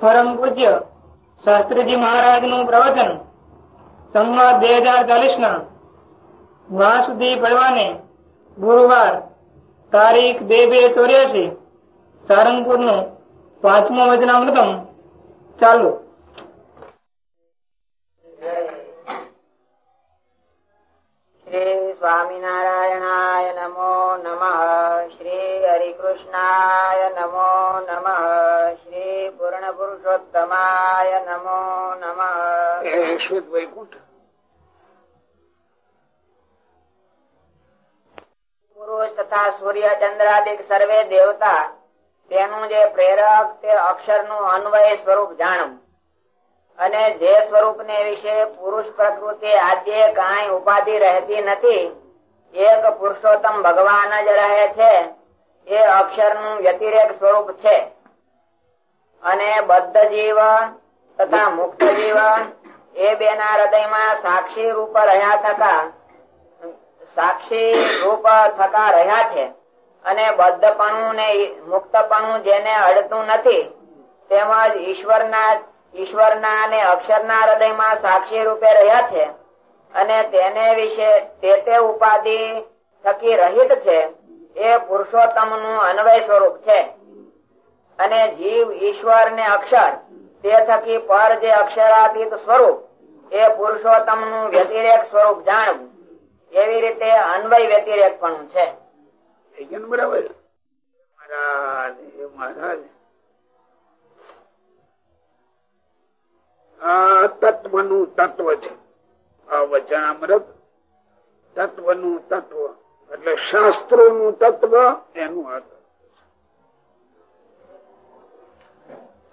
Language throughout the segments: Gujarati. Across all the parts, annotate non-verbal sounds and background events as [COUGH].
પરમ પૂજ્ય શાસ્ત્રીજી મહારાજનું પ્રવચન. સંવાદ બે હજાર ચાલીસ ના વાસુદી પડવાને ગુરુવાર તારીખ બે બે ચોર્યાસી સારંગપુરનું પાંચમો વચનામૃતમ ચાલુ. શ્રી સ્વામિનારાયણાય નમો નમઃ શ્રી હરિકૃષ્ણાય નમો નમઃ શ્રી પૂર્ણ પુરુષોત્તમાય નમો નમ શ્વેત વૈકુંઠ? પુરુષ તથા સૂર્ય ચંદ્રાદિક સર્વે દેવતા તેનું જે પ્રેરક તે અક્ષરનું અન્વય સ્વરૂપ જાણવું. અને જે સ્વરૂપ ને વિશે પુરુષ પ્રકૃતિ આજે કઈ ઉપાધિ રહેતી નથી, એક પુરુષોત્તમ ભગવાન જ રહે છે, એ અક્ષરનું વ્યતિરેક સ્વરૂપ છે. અને બદ્ધ જીવ તથા મુક્ત જીવ એ બેના હૃદયમાં સાક્ષી રૂપ રહ્યા થકા, સાક્ષી રૂપ થકા રહ્યા છે. અને બદ્ધપણું ને મુક્તપણું જેને અડતું નથી, તેમજ ઈશ્વરના ઈશ્વરના અને અક્ષરના હૃદયમાં સાક્ષી રૂપે રહ્યા છે અને તેને વિશે તે તે ઉપાધિ થકી રહિત છે, એ પુરુષોત્તમનું અન્વય સ્વરૂપ છે. અને જીવ, ઈશ્વર ને અક્ષર તે થકી પર જે અક્ષરાતીત સ્વરૂપ, એ પુરુષોત્તમનું વ્યતિરેક સ્વરૂપ જાણવું, એવી રીતે અન્વય વ્યતિરેક પણ છે. બરાબર? મહારાજ. આ તત્વનું તત્વ છે. આ વચનામૃત તત્વનું તત્વ. એટલે શાસ્ત્રો નું તત્વ એનું આ.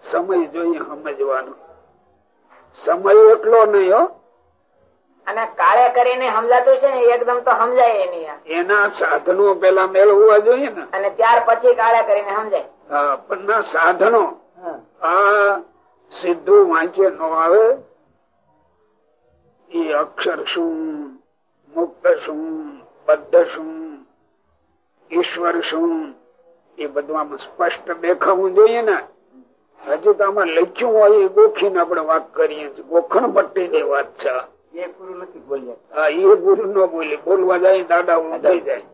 સમય જોઈએ સમજવાનો. સમય એટલો નહીં હો. અને કાર્ય કરીને સમજાતું છે ને એકદમ તો સમજાય નહીં એના સાધનો પેલા મેળવવા જોઈએ ને. અને ત્યાર પછી કાર્ય કરીને સમજાય. પણ ના સાધનો. આ સીધું વાંચે નો આવે એ અક્ષર શું મુક્ત શું બદ્ધ શું ઈશ્વર શું એ બધું આમાં સ્પષ્ટ દેખાવું જોઈએ ને. હજુ તો આમાં લખ્યું હોય એ ગોખીને આપણે વાત કરીએ છીએ. ગોખણ પટ્ટી ની વાત છે હા એ ગુરુ ન બોલી. બોલવા જાય દાદા ઊંધાઈ જાય.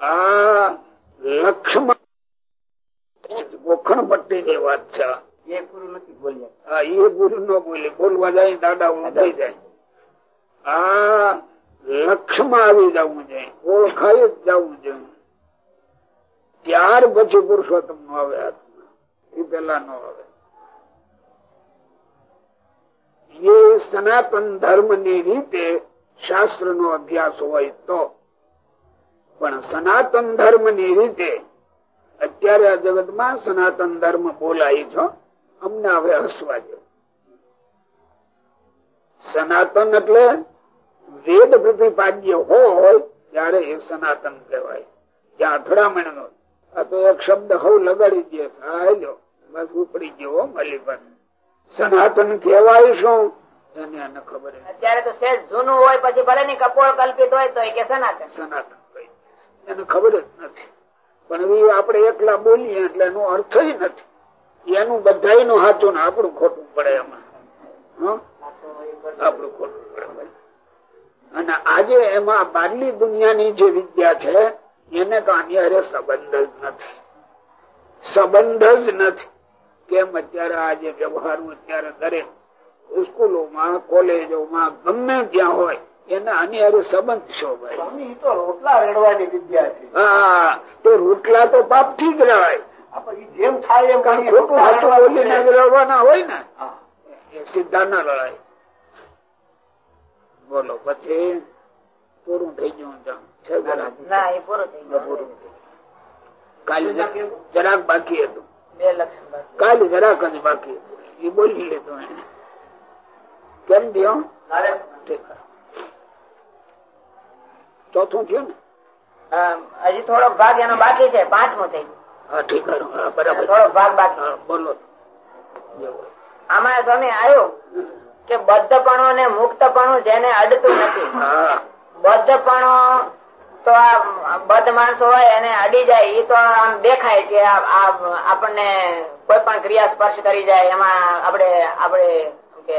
આ લક્ષ્મણ ગોખણ પટ્ટી ની વાત છે. હા એ ગુરુ ન બોલી. બોલવા જાય દાદા હું થઈ જાય. આ લક્ષ્યમાં આવી જવું જોઈએ ઓળખાય જ જવું જોઈએ ત્યાર પછી પુરુષોત્તમ નો આવે એ પેલા નો આવે. એ સનાતન ધર્મની રીતે શાસ્ત્ર નો અભ્યાસ હોય તો પણ સનાતન ધર્મની રીતે અત્યારે આ જગતમાં સનાતન ધર્મ બોલાય છો. અમને હવે હસવા દો સનાતન એટલે વેદ પ્રતિપાદ્ય હોય ત્યારે એ સનાતન કહેવાય. જ્યાં અથડામણ નો આ તો એક શબ્દ હવ લગાડી દે હાલ્યો બસ ઉપડી ગયો બસ સનાતન કહેવાય શું? એને ખબર અત્યારે તો શેઠ જૂનું હોય પછી ભલે ની કપોળ કલ્પિત હોય તો એ કે સનાતન. સનાતન એને ખબર જ નથી. પણ આપણે એકલા બોલીએ એટલે એનો અર્થ નથી. એનું બધા નું સાચું ને આપણું ખોટું પડે એમાં. આપણું ખોટું પડે અને આજે એમાં બારલી દુનિયાની જે વિદ્યા છે એને તો આની સંબંધ જ નથી. સંબંધ જ નથી. કેમ અત્યારે આજે વ્યવહારો અત્યારે દરેક સ્કૂલોમાં કોલેજોમાં ગમે ત્યાં હોય એને આની સંબંધ છો ભાઈ. રોટલા રેડવાની વિદ્યા છે. હા તો રોટલા તો પાપથી જ રહેવાય જેમ થાય એમ ખોટું હાથું બોલીને રહેવાના હોય ને એ સીધા ના લડાય બોલો પછી પૂરું થઈ ગયું. કાલે જરાક બાકી હતું. કાલે જરાક જ બાકી હતું. એ બોલી લીધું એને. કેમ થયો? ચોથું થયું ને? હજી થોડોક ભાગ એનો બાકી છે. પાંચમો થઈ ગયું. આમાં સ્વામી આવ્યું કે બદ્ધપણો ને મુક્તપણું જેને અડતું નથી. બદ્ધપણો તો આ બદ્ધ માણસો હોય એને અડી જાય એ તો આમ દેખાય કે આપણને કોઈ પણ ક્રિયા સ્પર્શ કરી જાય એમાં આપણે આપણે કે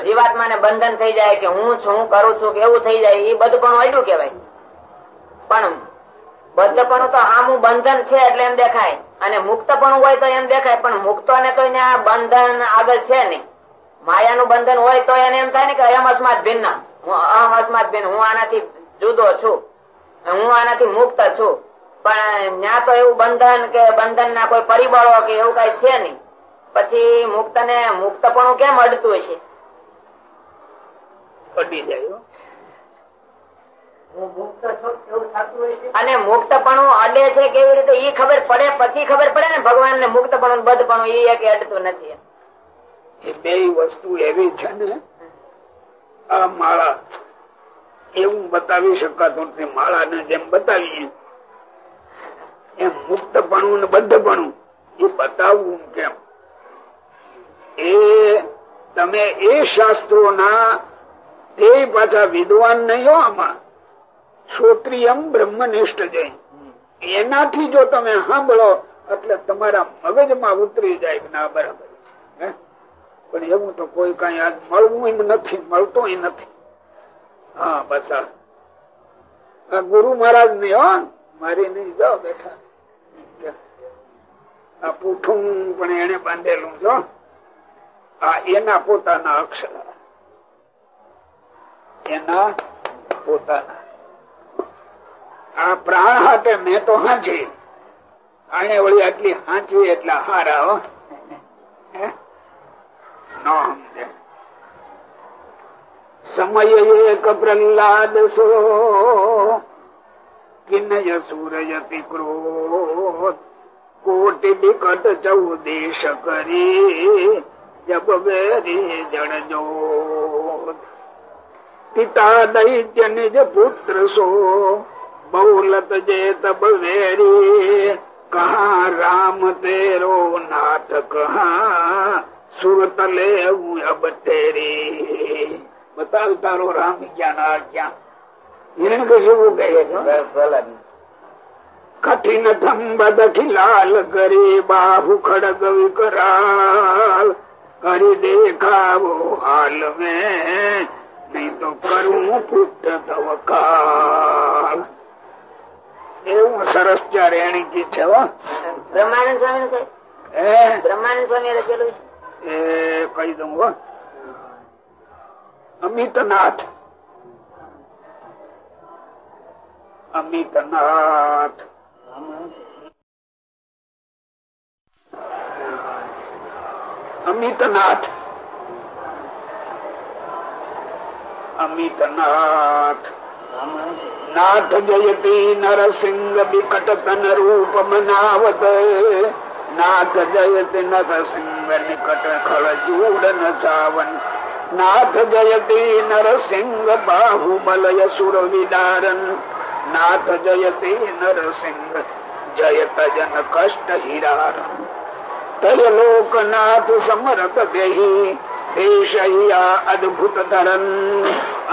જીવાત્મા ને બંધન થઈ જાય કે હું છું કરું છું કે એવું થઈ જાય એ બધું પણ અડ્યું કેવાય પણ બદ્ધપણું તો આમું બંધન છે એટલે એમ દેખાય. અને મુક્તપણું હોય તો એમ દેખાય, પણ મુક્તો ને તો બંધન આગળ છે નહીં. માયાનું બંધન હોય તો એને એમ થાય ને કે અયમ અસ્માત ભિન્ન. અહમ અસ્માત ભિન્ન. હું આનાથી જુદો છું. હું આનાથી મુક્ત છું. પણ ત્યાં તો એવું બંધન કે બંધન ના કોઈ પરિબળો કે એવું કઈ છે નહીં. પછી મુક્ત ને મુક્તપણું કેમ અડતું છે અડી જાય. અને મુક્તપણું અડે છે કેવી રીતે? ઈ ખબર પડે પછી ખબર પડે ને ભગવાન ને મુક્તપણું બધપણું ઈ એક અડતું નથી. એ બે વસ્તુ એવી છે ને આ માળા એવું બતાવી શકાતું નથી. માળા ને જેમ બતાવીએ એમ મુક્તપણું ને બધપણું. એ બતાવવું કેમ? એ તમે એ શાસ્ત્રો ના તે પાછા વિદ્વાન નહીં હો આમાં. શ્રોત્રિયમ બ્રહ્મનિષ્ઠ જૈન એનાથી જો તમે સાંભળો, એટલે તમારા મગજમાં ઉતરી જાય ના, બરાબર છે? પણ એવું તો કોઈ કઈ આજ મળવું એમ નથી, મળતું નથી. હા, બસ આ. ગુરુ મહારાજની હો, મારી નહીં જાઓ બેઠા. આ પૂઠું પણ એને બાંધેલું છો આ એના પોતાના અક્ષર. એના પોતાના. આ પ્રાણ હાટે મેં તો હાંચી આને વળી આટલી હાંચવી એટલે હારા સમય એક પ્રહલાદ સો, કિનય સૂરયતિ ક્રોધ. કોટી વિકટ ચૌદેશ કરી, જબ વેરી જણજો પિતા દૈત્ય નિજ પુત્ર સો બહુલત જે તબ વેરી કહા રામ તેરો નાથ, કહા સુરત લે અબ તેરી. બતાવ તારો રામ ક્યાં ક્યાં હિરણ કશું કહે છે? કઠિન થંબદ ખિલાલ કરી, બાહુ ખડગ વિકરાલ કરી દેખાવો હાલ મેં. નહીં તો કરું પુત્ર તવ કાળ એવું સરસ ચાર ગીત કી છે. બ્રહ્માનંદ સ્વામી નું હે બ્રહ્માનંદ સ્વામી લખેલું છે. એ કહી દઉં હો. અમિતનાથ. અમિતનાથ. અમિતનાથ. અમિતનાથ. નાથ જયતી નરસિંહ વિકટ તન રૂપ મનાવત નાથ જયતી નરસિંહ નિકટ ખળ જૂડ ન સાવન નાથ જયતી નરસિંહ બાહુબલ યસુર વિદારન નાથ જયતી નરસિંહ જયત જન કષ્ટ હિરાર તય લોકનાથ સમરત દેહી દેશ અદભુત ધરન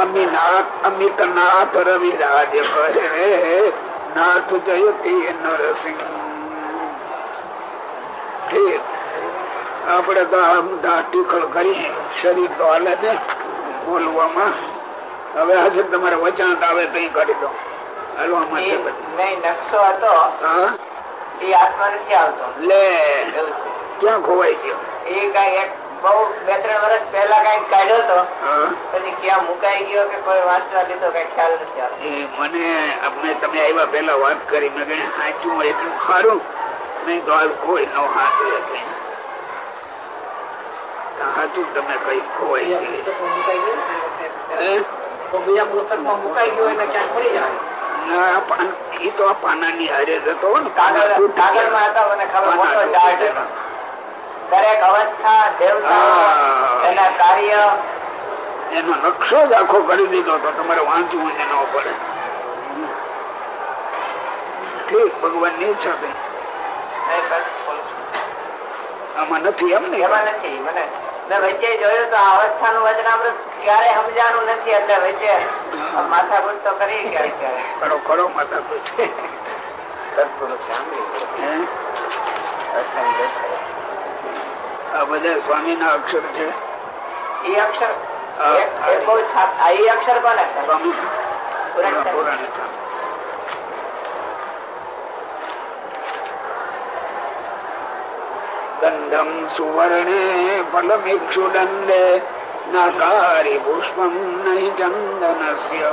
અમિનાથ અમિતનાથ રવિરાજ કહે. નાથ જયતી નરસિંહ. આપણે તો આમ ટીખળ કરી શરીર તો હાલે ને બોલવામાં. હવે આજે તમારે વચન આવે તો કરી દો. હાલવામાં છે નકશો હતો. એ આત્મા નથી આવતો. લે. ક્યાં ખોવાઈ ગયો? એ કઈ બહુ બે ત્રણ વર્ષ પહેલા કંઈક કાઢ્યો હતો. પછી ક્યાં મુકાઈ ગયો કે કોઈ વાંચવા લીધો કઈ ખ્યાલ નથી મને આપણે તમે આવ્યા પેલા વાત કરી મેં કઈ સાચું એટલું ખરું. નહીં તો કોઈ નો સાચું એટલે સાચું તમે કઈ ખોવાઈ? બીજા પુસ્તકમાં મુકાઈ ગયો? એટલે ક્યાંક પડી જાય. ના, એ તો આ પાનાની હારે જ હતો ને કાગળ કાગળમાં હતા મને ખબર દરેક અવસ્થા દેવતા એના કાર્ય. એનો નકશો જ આખો કરી દીધો તો તમારે વાંચવું જ ન પડે. ઠીક ભગવાનની ઈચ્છા થઈ. આમાં નથી એમ ને? એમાં નથી મને મેં વચ્ચે જોયું તો આ અવસ્થાનું વચનામૃત ક્યારે સમજાણું નથી એટલે વચ્ચે માથાકૂટ તો કરી ક્યારે ક્યારેક. ખરો ખરો માતા પૂછે સત્પુરુષ સાંભળી હે? અસંગ દેખાય. આ બધા સ્વામી ના અક્ષર? છે એ અક્ષર અક્ષર કોને સ્વામી. પુરાણ. ગંધમ સુવર્ણે ફલમિક્ષુદંડે નાકારી પુષ્પમ નહીં ચંદનસ્ય.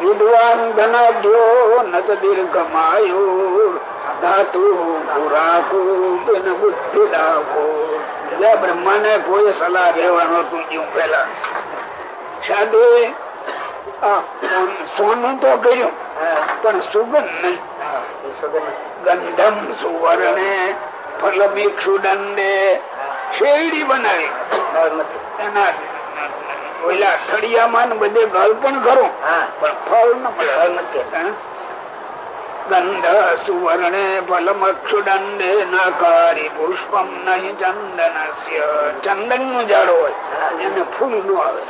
વિદ્વાન ધનાઢ્યો ન ચ દીર્ઘમાયુ ધાતુ પુરાકુ બિન બુદ્ધિ દાખો બ્રહ્મા ને કોઈ સલાહ દેવાનો તું જ્યું પેલા સાધુ સોનું તો કર્યું. પણ સુગંધ નહીં ગંધમ સુવર્ણે ફલમિક્ષુ દંડે શેરડી બનાવી. એના ઓલા થળિયામાં બધે ગળ પણ ખરું. હા, પણ ફળ ન મળે. ગંધ સુવર્ણે ફલમક્ષુ દંડે નાકારી પુષ્પમ નહીં ચંદનનું ઝાડ હોય એને ફૂલનું આવે।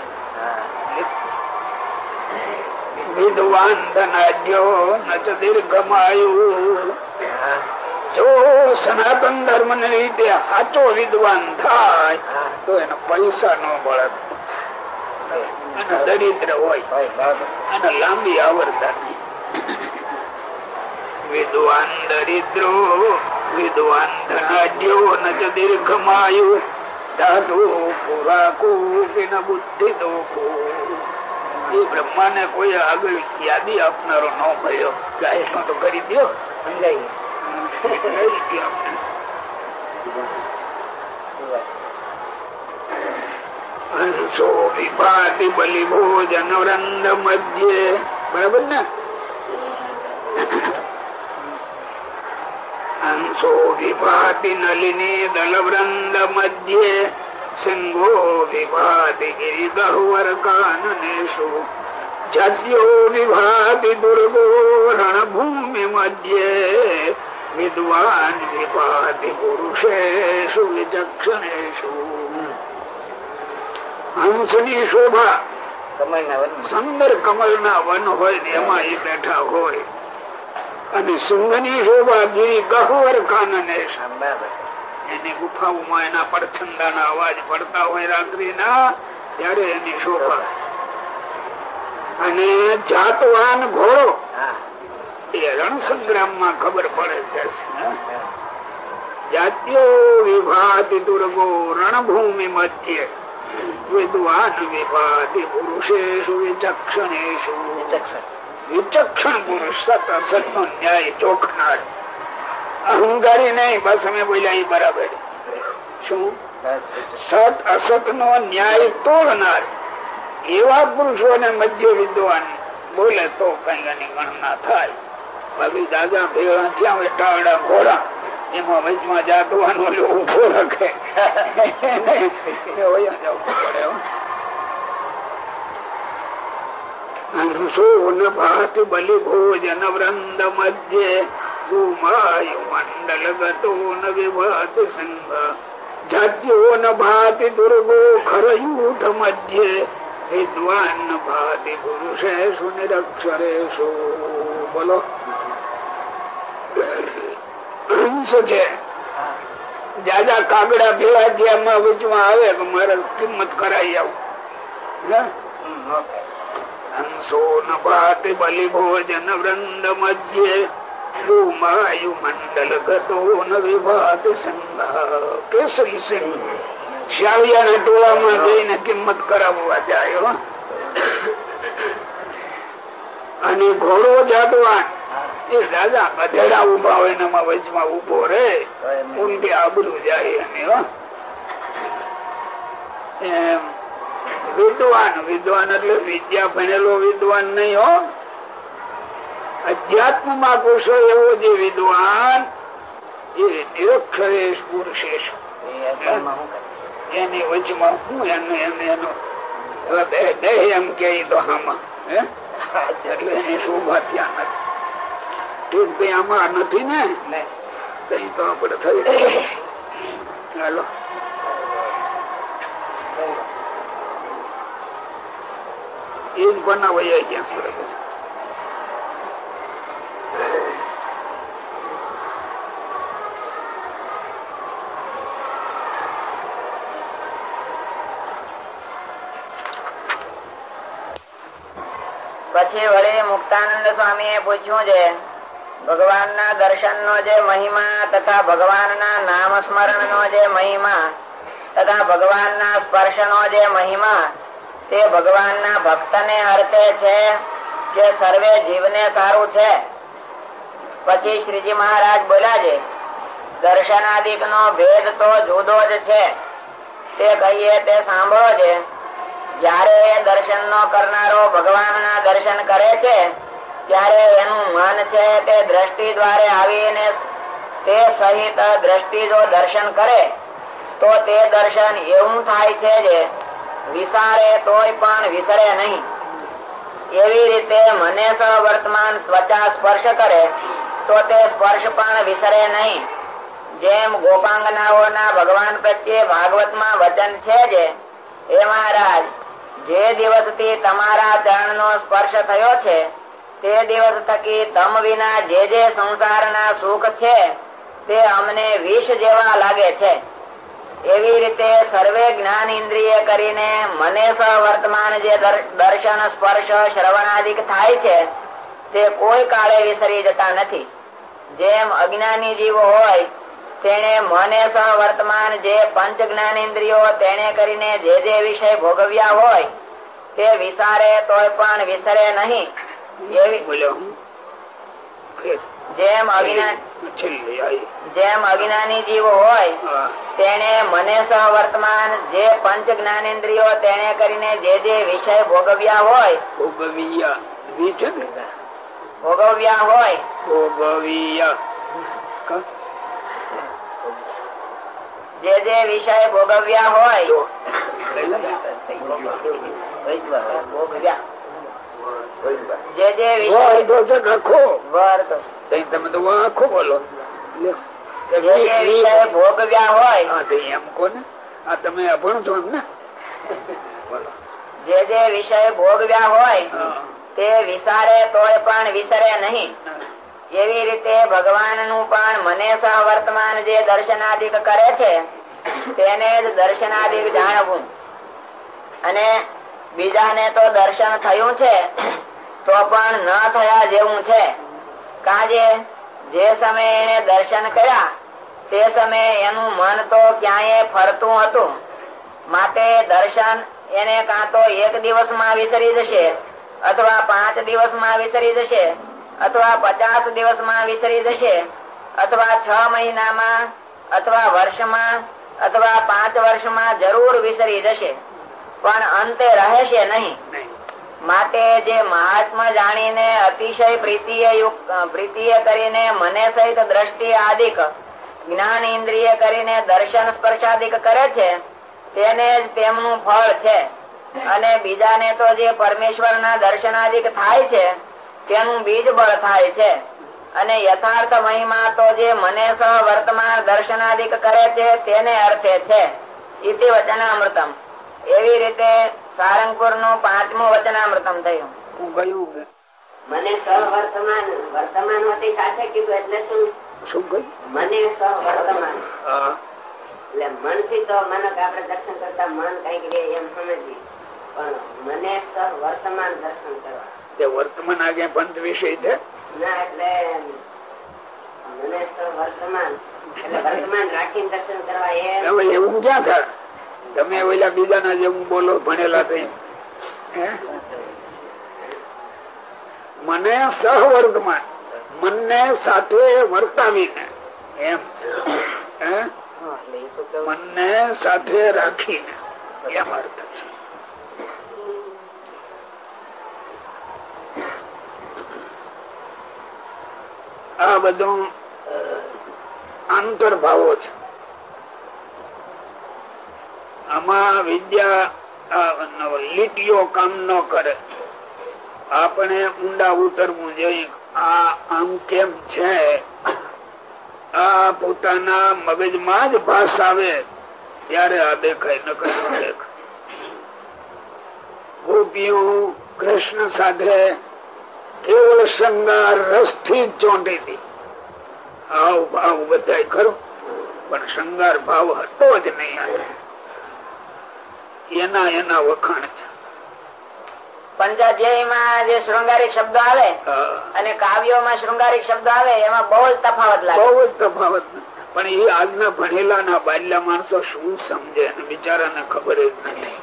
વિદ્વાન ધનાઢ્યો ન ચ દીર્ઘમાયુ જો સનાતન ધર્મની રીતે સાચો વિદ્વાન થાય તો એને પૈસા ન મળે। દરિદ્ર હોય। અને લાંબી આવરતા નહીં. વિદ્વાન દરિદ્રો વિદ્વાન ધનાઢ્યો ન ચ દીર્ઘમાયુ ધાતુ પુરાકુ ન બુદ્ધિ દોખો એ બ્રહ્મા ને કોઈ આગળ યાદી આપનારો ન મળ્યો કે તો કરી દો સમજાય. હંસો વિભાતિ બલિ ભોજન વૃંદ મધ્યે બરાબર ને હંસો વિભાતિ નલિની દલવૃંદ મધ્યે સિંહો વિભાતિ ગિરી ગહ્વર કાનનેશુ જાત્યો વિભાતિ દુર્ગો રણભૂમિ મધ્યે વિદ્વાન વિભાતિ પુરુષેશુ વિચક્ષણેશુ હંસની શોભા સુંદર કમલના વન હોય ને એમાં એ બેઠા હોય અને સિંહની શોભા ગીરી ગહવર કાનને. હા, એની ગુફાઓમાં એના પડછંદાના અવાજ પડતા હોય રાત્રિના ત્યારે એની શોભા. અને જાતવાન ઘોડો. એ રણ સંગ્રામમાં ખબર પડે જાત્યો વિભાતિ દુર્ગો રણભૂમિ મધ્ય. વિદ્વાન વિભાતિ પુરુષેશુ વિચક્ષણેશુ વિચક્ષણ. વિચક્ષણ પુરુષ સત નો ન્યાય ચોખનાર. અહંકારી નહીં, બસ અમે બોલ્યા બરાબર. શું? સત અસત નો ન્યાય તોડનાર. એવા પુરુષો ને મધ્ય વિદ્વાન, બોલે તો કઈ એની ગણના થાય. બાકી દાદા ભેગા થયા હોય, ટાળા ઘોડા, એમાં વચમાં જાતવાનો ઊભો રાખે. [LAUGHS] એ જવું પડે હો. હંસો ન ભાત બલિ ભોજન વૃંદ મધ્યે ગુમાયુ મંડલ ગતો ન વિભાત ન ભાતિ દુર્ગો ખરયુથ મધ્યે વિદ્વાન ભાતિ બોલો હંસ છે જાજા કાગડા ભેળા એમાં વચમાં આવે કે મારે કિંમત કરાઈ આવું હે? હંસો ન ભાતિ બલિ ભોજન વૃંદ મધ્યે ભૂમાયુ મંડલ ગતો ન વિભાત સંગ કેસરી સિંહ શાળિયાના ટોળામાં જઈને કિંમત કરાવવા જાય અને ઘોડો જાતવાન એ દાદા ગધેડા ઊભા હોય એનામાં વચમાં ઊભો રે તો આબરું જાય અને. એમ વિદ્વાન વિદ્વાન એટલે વિદ્યા ભણેલો વિદ્વાન નહીં હો. અધ્યાત્મમાં પુરુષો એવો જે વિદ્વાન એ નિરક્ષરેશ પુરુષેશ એની વચમાં હું એનું એને એનું એમ કે તો આમાં એટલે એની શોભા ત્યાં નથી. ઠીક આમાં નથી ને? કઈ તો આપણે થઈ ગયું. એ જ કોના હોય પછી વળી મુક્તાનંદ સ્વામી એ પૂછ્યું છે ભગવાન ના દર્શન નો જે મહિમા તથા ભગવાન ના નામ સ્મરણ નો જે મહિમા તથા ભગવાન ના સ્પર્શ નો જે મહિમા તે ભગવાન ના ભક્ત ને અર્થે છે કે સર્વે જીવને સારું છે. પછી શ્રીજી મહારાજ બોલ્યા છે દર્શનાદિક નો ભેદ તો જુદો જ છે. તે કહીએ તે સાંભળો છે જયારે દર્શન નો કરનારો ભગવાન ના દર્શન કરે છે, ત્યારે એનું મન છે તે દ્રષ્ટિ દ્વારે આવીને તે સહિત દ્રષ્ટિ જો દર્શન કરે, તો તે દર્શન એવું થાય છે જે વિસારે તોય પણ વિસરે નહીં. એવી રીતે મને વર્તમાન ત્વચા સ્પર્શ કરે, તો તે સ્પર્શ પણ વિસરે નહીં. જેમ ગોપાંગનાઓના ભગવાન પ્રત્યે ભાગવતમાં વચન છે જે, હે મહારાજ, જે દિવસથી તમારા ચરણનો સ્પર્શ થયો છે, તે દિવસ થકી તમ વિના જે જે સંસારના સુખ છે, તે અમને વિષ જેવા લાગે છે. એવી રીતે સર્વે જ્ઞાન ઇન્દ્રિય કરીને મને વર્તમાન જે દર્શન, સ્પર્શ, શ્રવણાદિક થાય છે, તે કોઈ કાળે વિસરી જતા નથી. જેમ અજ્ઞાની જીવ હોય તેને મને વર્તમાન જે પંચ જ્ઞાન ઇન્દ્રિયો તેને કરીને જે જે વિષય ભોગવ્યા હોય, તે વિસારે તોય પણ વિસરે નહીં. એવી બોલ્યો જેમ જેમ અવિનાની જીવ હોય તેને મને સહ વર્તમાન જે પંચ જ્ઞાનેન્દ્રિયો તેને કરીને જે જે વિષય ભોગવ્યા હોય ભોગવીયા. ભોગવ્યા હોય ભોગવ્યા. જે જે વિષય ભોગવ્યા હોય ભોગવ્યા. જે તમે તો આખો બોલો. ભોગવ્યા હોય એમ કોને આ તમે અભણ છો ને. બોલો. જે જે વિષય ભોગવ્યા હોય તે વિસારે તોય પણ વિસરે નહીં. એવી રીતે ભગવાનનું પણ મને વર્તમાન જે દર્શનાદિક કરે છે તેને જ દર્શનાદિક જાણવું. અને બીજાને તો દર્શન થયું છે, તો પણ ન થયા જેવું છે. કાજે જે સમયે એને દર્શન કર્યા, તે સમયે એનું મન તો ક્યાંય ફરતું હતું. માટે દર્શન એને કાં તો એક દિવસમાં વિસરી જશે, અથવા પાંચ દિવસમાં વિસરી જશે, અથવા પચાસ દિવસમાં વિસરી જશે, અથવા છ મહિનામાં, અથવા વર્ષમાં, અથવા પાંચ વર્ષમાં જરૂર વિસરી જશે. પણ અંતે રહેશે નહીં. માટે જે મહાત્મા જાણીને અતિશય પ્રીતિએ યુક્ત પ્રીતિએ કરીને મને સહિત દ્રષ્ટિ આદિક જ્ઞાન ઇન્દ્રિય કરીને દર્શન સ્પર્શાદિક કરે છે તેને જ તેમનું ફળ છે. અને બીજાને તો જે પરમેશ્વરના દર્શનાદિક થાય છે તેનું બીજ બળ થાય છે. અને યથાર્થ મહિમા તો જે મને સહ વર્તમાન દર્શનાદિક કરે છે તેને અર્થે છે. ઇતિ વચનામૃતમ. એવી રીતે સારંગપુરનું પાંચમું વચનામૃતમ થયું. મને સહવર્તમાન વર્તમાન હતી સાથે કીધું એટલે શું? શું કહ્યું? મને સહવર્તમાન એટલે મનથી તો માનો આપડે દર્શન કરતા મન કંઈક રે એમ સમજીએ. પણ મને સહવર્તમાન દર્શન કરવા. તે વર્તમાન આગે બંધ વિષય છે? ના એટલે મને સહવર્તમાન એટલે વર્તમાન રાખીને દર્શન કરવા એમ. એવું ક્યાં થાય? તમે ઓલા બીજાના જેવું બોલો, ભણેલા થઈ. મને સહવર્ગમાં મનને સાથે વર્તાવીને, એમ? મનને સાથે રાખીને, એમ અર્થ છે. આ બધું આંતરભાવો છે. આમાં વિદ્યા લીટીઓ કામ ન કરે. આપણે ઊંડા ઉતરવું જોઈએ. આ આમ કેમ છે? આ પોતાના મગજમાં જ ભાસ આવે. ત્યારે આ દેખાય, નકર ગોપીઓ કૃષ્ણ સાથે કેવળ શંગાર રસથી ચોંટી હતી. હાવ ભાવ બધા ખરો. પણ શંગાર ભાવ હતો જ નહીં. એના એના વખાણ છે. પંચાધ્યાયમાં જે શૃંગારિક શબ્દો આવે અને કાવ્યોમાં શૃંગારિક શબ્દો આવે એમાં બહુ જ તફાવત લાગે. બહુ જ તફાવત. પણ એ આજના ભણેલા ના બાલ્યા માણસો શું સમજે બિચારાને ખબર જ નથી.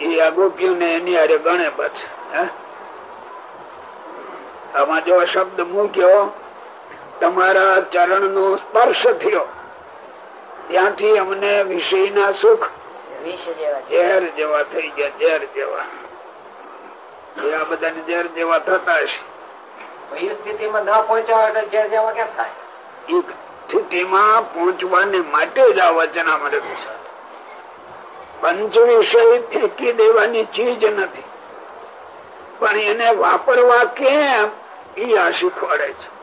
એ આગોપ્યો ને એની હારે ગણે પછી આમાં જો શબ્દ મૂક્યો તમારા ચરણ નો સ્પર્શ થયો. ત્યાંથી અમને વિષયના સુખ વિષ જેવા છે. ઝેર જેવા થઈ ગયા ઝેર જેવા. આ બધાને ઝેર જેવા થતા છે સ્થિતિમાં ન પહોંચ્યા એટલે જે જેવા કેમ થાય? સ્થિતિમાં પહોંચવાને માટે જ આ વચનામૃત છે. પંચ વિષય ફેંકી દેવાની ચીજ નથી. પણ એને વાપરવા કેમ? એ આ શીખવાડે છે.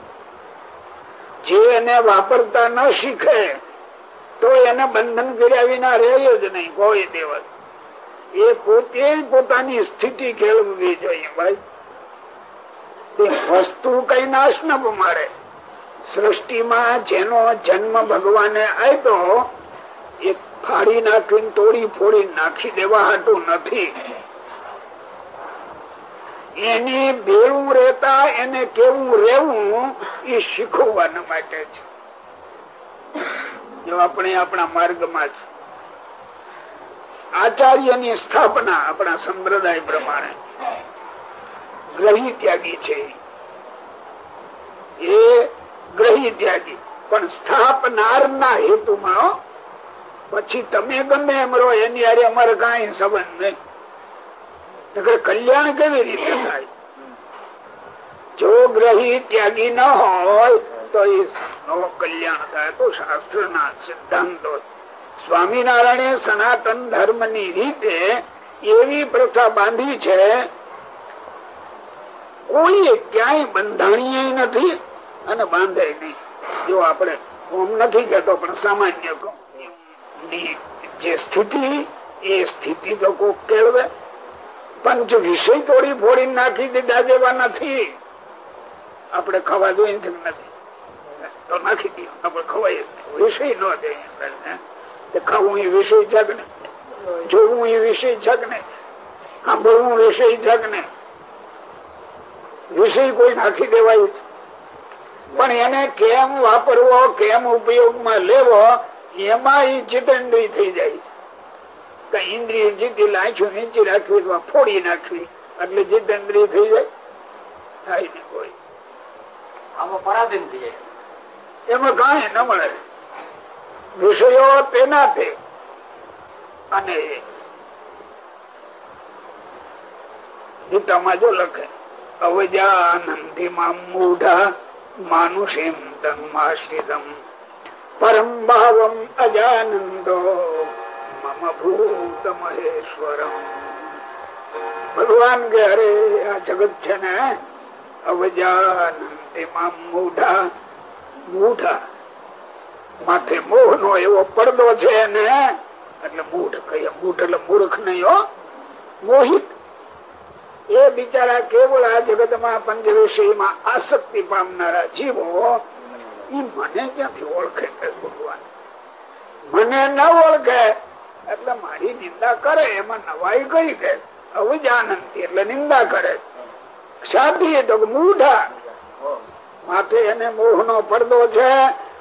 જે એને વાપરતા ન શીખે તો એને બંધન કર્યા વિના રહે જ નહીં, કોઈ દિવસ. એ પોતે પોતાની સ્થિતિ કેળવવી જોઈએ ભાઈ. વસ્તુ કઈ નાશ ન મારે સૃષ્ટિમાં જેનો જન્મ ભગવાને આપ્યો, એ ફાડી નાખીને તોડી ફોડી નાખી દેવા હાટું નથી. એને ભેળું રહેતા, એને કેવું રહેવું, એ શીખવવાના માટે છે. જો આપણે આપણા માર્ગમાં છે આચાર્યની સ્થાપના આપણા સંપ્રદાય પ્રમાણે ગ્રહી ત્યાગી છે. એ ગ્રહી ત્યાગી. પણ સ્થાપનાર ના હેતુમાં પછી તમે ગમે એમ રહો, એની હારે અમારે કઈ સંબંધ નહીં. કલ્યાણ કેવી રીતે થાય? જો ગ્રહી ત્યાગી ન હોય તો એ નવો કલ્યાણ થાય તો શાસ્ત્ર ના સિદ્ધાંતો. સ્વામિનારાયણે સનાતન ધર્મની રીતે એવી પ્રથા બાંધી છે કોઈ ક્યાંય બંધાણીય નથી અને બાંધે નહીં. જો આપણે ઓમ નથી કેતો પણ સામાન્ય જે સ્થિતિ, એ સ્થિતિ તો કોક કેળવે. પંચ વિષય તોડી ફોડી નાખી દીધા જેવા નથી. આપણે ખવા જોઈ નથી. પણ એને કેમ વાપરવો, કેમ ઉપયોગમાં લેવો, એમાં એ જીતેન્દ્રિય થઈ જાય છે. ઇન્દ્રિય જીતી લાંચું નીચી રાખવી ફોડી નાખવી. એટલે જીતેન્દ્રિય થઈ જાય. થાય ને કોઈ. આમાં પરાધીન થઈ જાય. એમાં કઈ ન મળે. વિષયો તેના તે અને ગીતામાં જો લખે અવજાનંદી માં મૂઢા માનુષેમ તન્માશ્રિતમ પરમ ભાવમ અજાનંદો મમ ભૂત મહેશ્વરમ. ભગવાન કે, અરે, આ જગત છે ને? અવજાનંદી માં મૂઢા મૂઢા. માથે મોહ નો એવો પડદો છે ને એટલે મૂઢ કહીએ, મૂઢ એટલે મૂર્ખ નહીં મોહિત. એ બિચારા કેવળ આ જગતમાં પંચ વિષયમાં આસક્તિ પામનારા જીવો, ઈ મને ક્યાંથી ઓળખે ભગવાન? મને ન ઓળખે, એટલે મારી નિંદા કરે, એમાં નવાઈ કઈ કે અવજાનંતી એટલે નિંદા કરે સાધી તો મૂઢા. માથે એને મોહ નો પડદો છે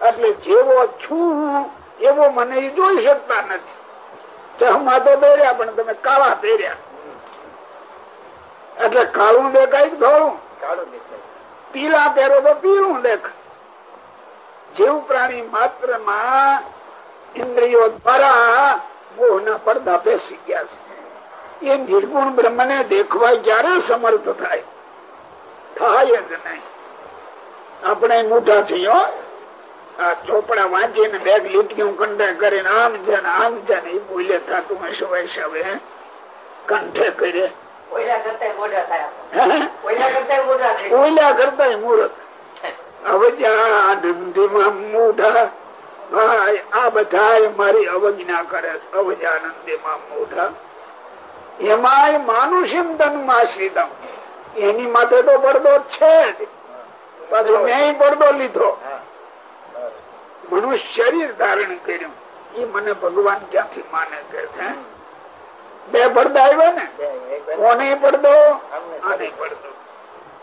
એટલે જેવો છું એવો મને એ જોઈ શકતા નથી. ચહમા તો પહેર્યા પણ તમે કાળા પહેર્યા. એટલે કાળું દેખાય ધોળું પીલા પહેરો તો પીળું દેખ જીવ પ્રાણી માત્રમાં ઇન્દ્રિયો દ્વારા મોહ ના પડદા બેસી ગયા છે. એ નિર્ગુણ બ્રહ્મ ને દેખવા ક્યારે સમર્થ થાય. થાય જ નહીં. આપણે મોટા થયો આ ચોપડા વાંચીને બેગ લીટીઓ કંઠે કરીને આમ છે ને આમ છે ને એ બોલે થતું હશે વૈષ્ણવે કંઠે કરે. કરતા? મોઢા ભાઈ આ બધા મારી અવજ્ઞા કરે છે. અવજાનંદીમાં મોઢા એમાંય માનુષિમ તનમાં આશ્રિતમ એની માથે તો પડદો છે જ. પાછો ન્યાય પડદો લીધો. મનુષ્ય શરીર ધારણ કર્યું. એ મને ભગવાન ક્યાંથી માને કે છે? બે પડદા આવ્યા ને? કોને પડદો? આને પડદો.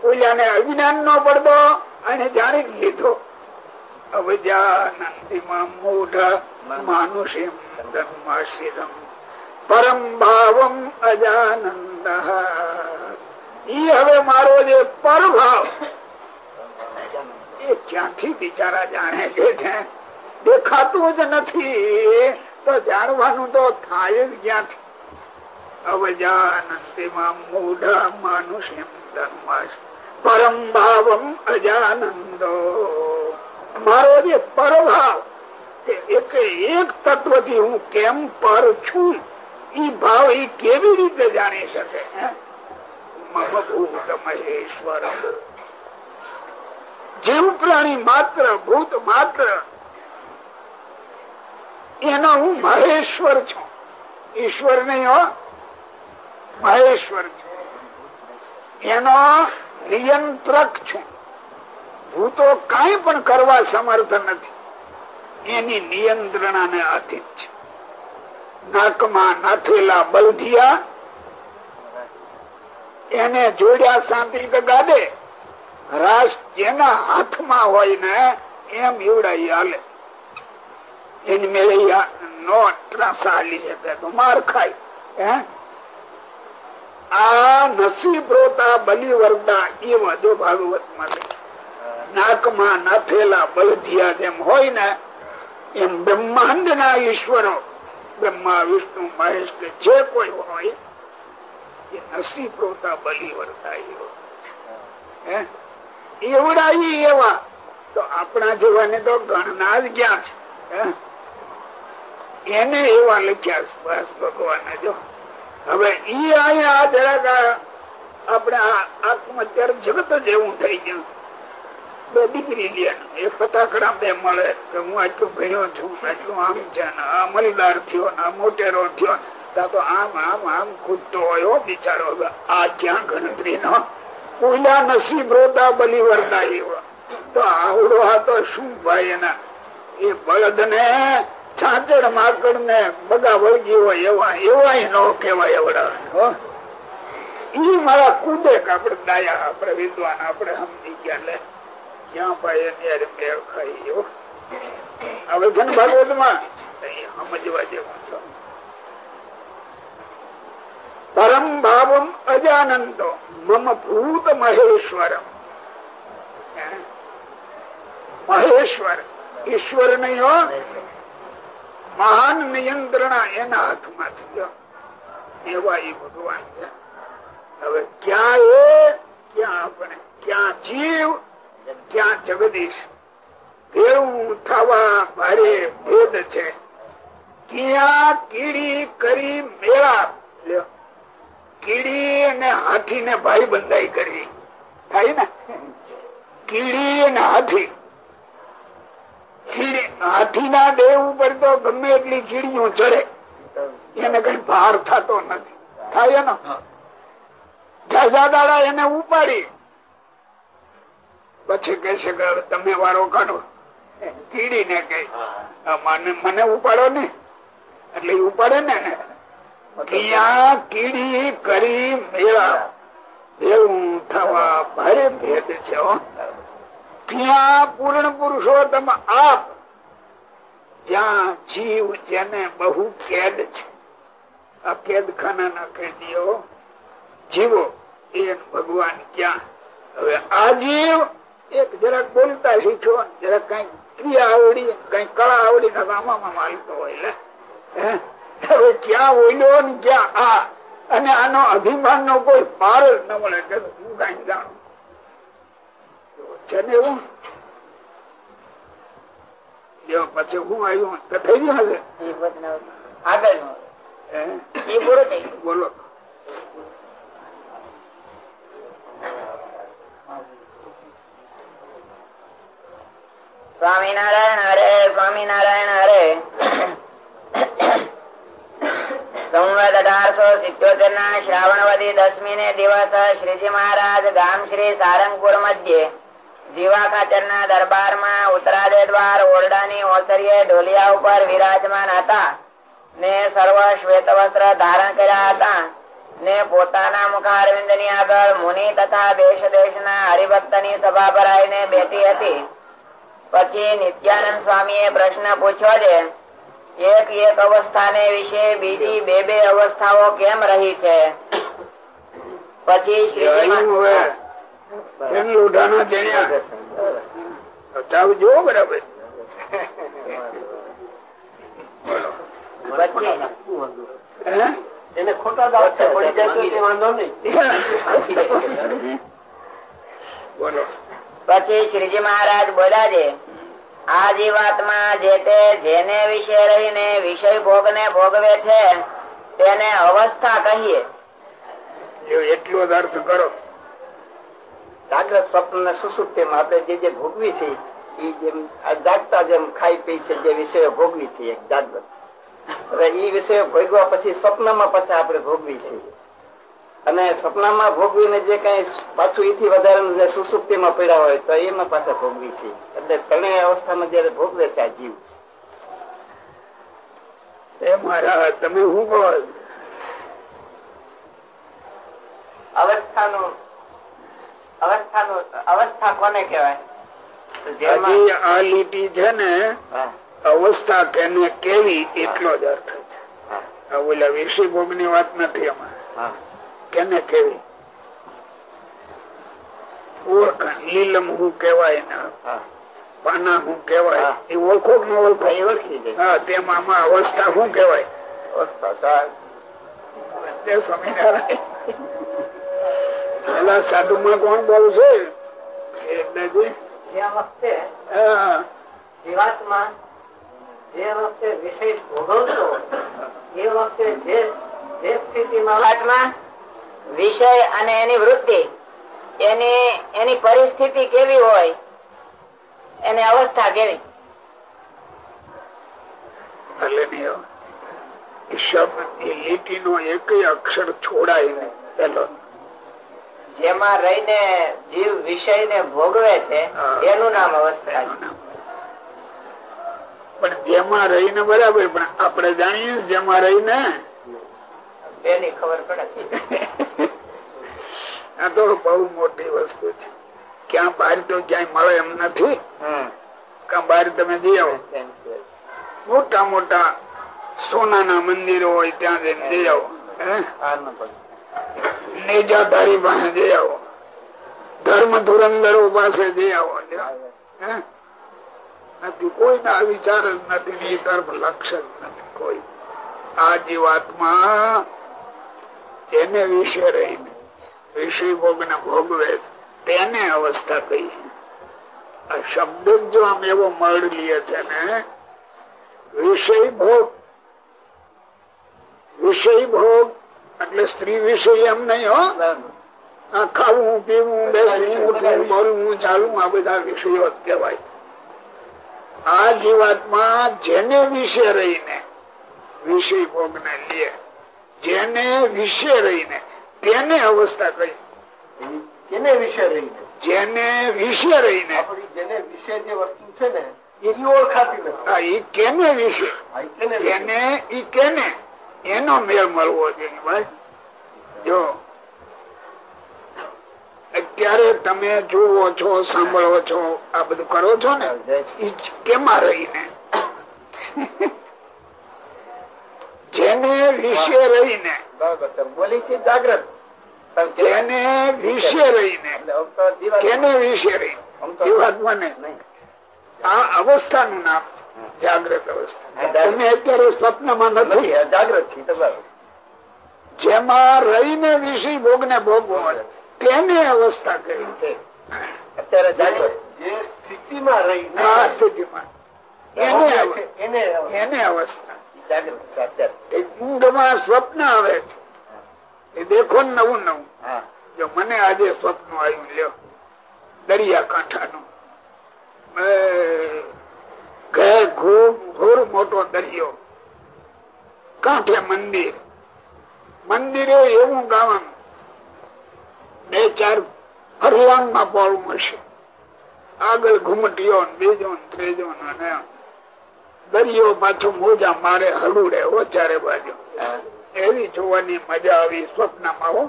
ઓલાને અજ્ઞાન નો પડદો? અને જાણી લીધો. અવજાનંદીમાં મૂઢ માનુષિમ પરમ ભાવમ અજાનંદ. ઈ હવે મારો જે પરભાવ ક્યાંથી બિચારા જાણે છે? દેખાતું જ નથી. તો જાણવાનું તો થાય જ ક્યાંથી? અવજાનંદીમાં મૂઢ માનુષિમ ધર્માશ પરમ ભાવમ અજાનંદો. મારો જે પરભાવ એક એક તત્વથી હું કેમ પર છું? ઈ ભાવ એ કેવી રીતે જાણી શકે મમ ભૂત મહેશ્વર જીવ પ્રાણી માત્ર, ભૂત માત્ર, એનો હું મહેશ્વર છું. ઈશ્વર નહીં હો, મહેશ્વર છું. એનો નિયંત્રક છું. ભૂતો કઈ પણ કરવા સમર્થ નથી. એની નિયંત્રણાને આધીન છે. નાકમાં નાથેલા બલધિયા, એને જોડ્યા શાંતિ ગાડે રાસ જેના હાથમાં હોય ને એમ ઈવડાઈ હાલે. એની મેળે નો ત્રાસા હાલી શકે માર ખાય, હે? આ નસીબ રોતા બલી એવા જો ભાગવતમાં નાકમાં નાથેલા બળધિયા જેમ હોય ને એમ બ્રહ્માંડ ના ઈશ્વરો, બ્રહ્મા, વિષ્ણુ, મહેશ કે જે કોઈ હોય, એ નસીબ રોતા બલી વરદા એવડા એવા. તો આપણા જોવાને તો ગણના જ ક્યાં છે. એને એવા લખ્યા છે, બસ ભગવાને જો. હવે ઈ અહીંયા જરાક આપણે આત્મહત્યાર જગત જ એવું થઈ ગયું. બે ડિગ્રી લેવાનું એ ફટાકડા બે મળે, કે હું આટલું ભણ્યો છું, આટલું આમ છે આ મલદાર થયો, ને આ મોટેરો થયો તો આમ આમ આમ ખૂટતો હોય બિચારો. આ ક્યાં ગણતરી નો કોઈના નસીબ રોતા બલી વરતા એવા. તો આવડો હતો શું ભાઈ એના? એ બળદ ને છાંચડ માકડ ને બગા વળગી હોય એવા એવા નો કેવાય એવડા. ઈ મારા કુદે આપડે દાયા આપડે વિદ્વાન આપડે સમજી ગયા લે. ક્યાં ભાઈ એની મેળ ખાઈ ગયો? હવે છે ને ભાગવતમાં સમજવા જેવું છે. પરમ ભાવમ અજાનંતો. મમ ભૂત મહેશ્વરમ મહેશ્વર ઈશ્વર નહીં હો મહાન નિયંત્રણ એના હાથમાં છે એવા એ ભગવાન છે હવે ક્યાં એ ક્યાં આપણે ક્યાં જીવ ક્યાં જગદીશ ભેળું થવા ભારે ભેદ છે ક્યાં કીડી કરી મેળા કીડી અને હાથી ને ભાઈ બંધાઈ કરવી. થાય ને? કીડી અને હાથી. હાથી ના દેહ ઉપર તો ગમે એટલી કીડીઓ ચડે. એને કઈ ભાર થતો નથી. થાય ને? ઝાઝા દાડા એને ઉપાડી. પછી કહેશે કે તમે વારો કાઢો. કીડી ને કઈ મને મને ઉપાડો ને. એટલે ઉપાડે ને ક્યાં કીડી કરી મેળા. એવું થવા ભારે ભેદ છે ક્યાં પૂર્ણ પુરુષોત્તમ આપ. જ્યાં જીવ જેને બહુ કેદ છે. આ કેદ ખાના ના કેદીઓ જીવો, એ ભગવાન ક્યાં? હવે આ જીવ એક જરાક બોલતા શીખ્યો, જરાક કઈ ક્રિયા આવડી કઈ કળા આવડી ગામમાં માલતો હોય, લે. હવે ક્યાં ઓલ્યો ને ક્યાં આ? અને આનો અભિમાન નો કોઈ પાર જ ન મળે કે હું કઈ જાણું. છે ને એવું? પછી હું આવ્યું? થઈ ગયું હશે આગળ બોલો. સ્વામિનારાયણ હરે સ્વામિનારાયણ હરે. સંવત અઢારસો સિત્યોતેર ના શ્રાવણવદી દસમી ને દિવસ શ્રીજી મહારાજ ગામ શ્રી સારંગપુર મધ્યે જીવા ખાચર ના દરબારમાં ઉત્તરાદે દ્વાર ઓરડાની ઓસરીએ ઢોલિયા ઉપર વિરાજમાન હતા ને સર્વ શ્વેત વસ્ત્ર ધારણ કર્યા હતા ને પોતાના મુખારવિંદની આગળ મુનિ તથા દેશ દેશ ના હરિભક્તની સભા ભરાઈને બેઠી હતી પછી નિત્યાનંદ સ્વામી એ પ્રશ્ન પૂછ્યો છે એક એક અવસ્થાને વિશે બીજી બે બે અવસ્થાઓ કેમ રહી છે? પછી પછી? શ્રીજી મહારાજ બોલ્યા છે આ જીવાત્મા જે તે જેને વિશે રહીને વિષય ભોગ ને ભોગવે છે, તેને અવસ્થા કહીએ. એટલો જ અર્થ કરો. જાગ્રત સ્વપ્ન ને સુસુપ્તિમાં આપણે જે જે ભોગવી છે, એ જેમ જાગતા જેમ ખાઈ પી છે, જે વિષયો ભોગવી છે જાગ્રત હવે એ વિષયો ભોગવા પછી સ્વપ્નમાં પછી આપણે ભોગવી છે. અને સપનામાં ભોગવીને જે કઈ પાછું એથી વધારે જે સુસુપ્તિમાં પીડા હોય તો એમાં પાછા ભોગવી છે એટલે ત્રણેય અવસ્થામાં જયારે ભોગવે છે આ જીવ. એ મારા તમે શું કહો? અવસ્થાનું અવસ્થાનું અવસ્થા કોને કહેવાય? તો હજી આ લીટી છે ને અવસ્થા કેને કેવી એટલો જ અર્થ છે. ઓલા વિષય ભોગની વાત નથી હા. કેને કેવું? ઓળખાણ. લીલમ હું કેવાય ને. પાના હું કેવાય એ ઓળખો ન ઓળખો? એ ઓળખી જાય. હા તેમાં આમાં અવસ્થા શું કેવાય અવસ્થા સ્વામિનારાયણ. પેલા સાધુ માં કોણ બોલું છે? એટલેજી. જે વખતે હા. જે વખતે વિષય ભોગવતો એ વખતે જે જે સ્થિતિમાં વિષય અને એની વૃત્તિ એની એની પરિસ્થિતિ કેવી હોય એની અવસ્થા કેવી? શબ્દ એક અક્ષર છોડાય નહીં. પેલો જેમાં રહીને જીવ વિષય ને ભોગવે છે. એનું નામ અવસ્થા પણ જેમાં રહીને બરાબર પણ આપણે જાણીએ જેમાં રહીને? એની ખબર પડે. આ તો બહુ મોટી વસ્તુ છે. ક્યાં બહાર તો ક્યાંય મળે એમ નથી. ક્યાં બહાર તમે જઈ આવો. મોટા મોટા સોનાના મંદિરો હોય ત્યાં જઈને જઈ આવો. નેજાધારી પાસે જઈ આવો. ધર્મ ધુરંધરો પાસે જઈ આવો. હે? નથી કોઈના ના વિચાર જ નથી લક્ષ્ય જ નથી કોઈ. આ જીવાત્મા એને વિશે રહીને વિષય ભોગ ને ભોગવે તેને અવસ્થા કહી. આ શબ્દ જો આમ એવો મળ લીએ છે ને વિષય ભોગ વિષય ભોગ, એટલે સ્ત્રી વિષય એમ નહીં હો. ખાવું, પીવું બેસવું ઉઠવું બોલવું, ચાલવું, આ બધા વિષયો જ કહેવાય. આ જીવાતમાં જેને વિશે રહીને વિષય ભોગ ને લે, જેને વિશે રહીને તેને અવસ્થા કહી એને વિશે રહીને જેને વિશે રહીને જેને વિશે જે વસ્તુ છે ને એની ઓળખાતી નથી. કેને વિશે આ એને વિશે. જેને ઈ કેને? એનો મેળ મળવો જોઈએ ભાઈ. જો અત્યારે તમે જુઓ છો સાંભળો છો આ બધું કરો છો ને કેમાં રહીને. જેને વિશે રહીને. બોલી છે જાગ્રત જેને વિશે રહીને. કેને વિશે તો- જીવાત્માને. આ અવસ્થાનું નામ જાગ્રત અવસ્થા. તમે અત્યારે સ્વપ્નમાં નથી. જાગ્રત છે જેમાં રહીને વિષય ભોગ ને ભોગવો તેને અવસ્થા કહી છે. અત્યારે જાગ્રત જે સ્થિતિમાં રહી આ સ્થિતિમાં. એને એને એને અવસ્થા. ઊંઘમાં સ્વપ્ન આવે છે. એ દેખો નવું નવું. જો મને આજે સ્વપ્ન આવ્યું લ્યો. દરિયા કાંઠાનું ઘેર મોટો દરિયો. કાંઠે મંદિર. મંદિરે એવું ગાવાનું બે ચાર ફરવાનમાં મળશે. આગળ ઘુમટીઓ બીજો ત્રીજો ને દરિયો પાછું મોજા મારે હલુડે ઓચારે બાજુ. એવી જોવાની મજા આવી સ્વપ્નમાં હો.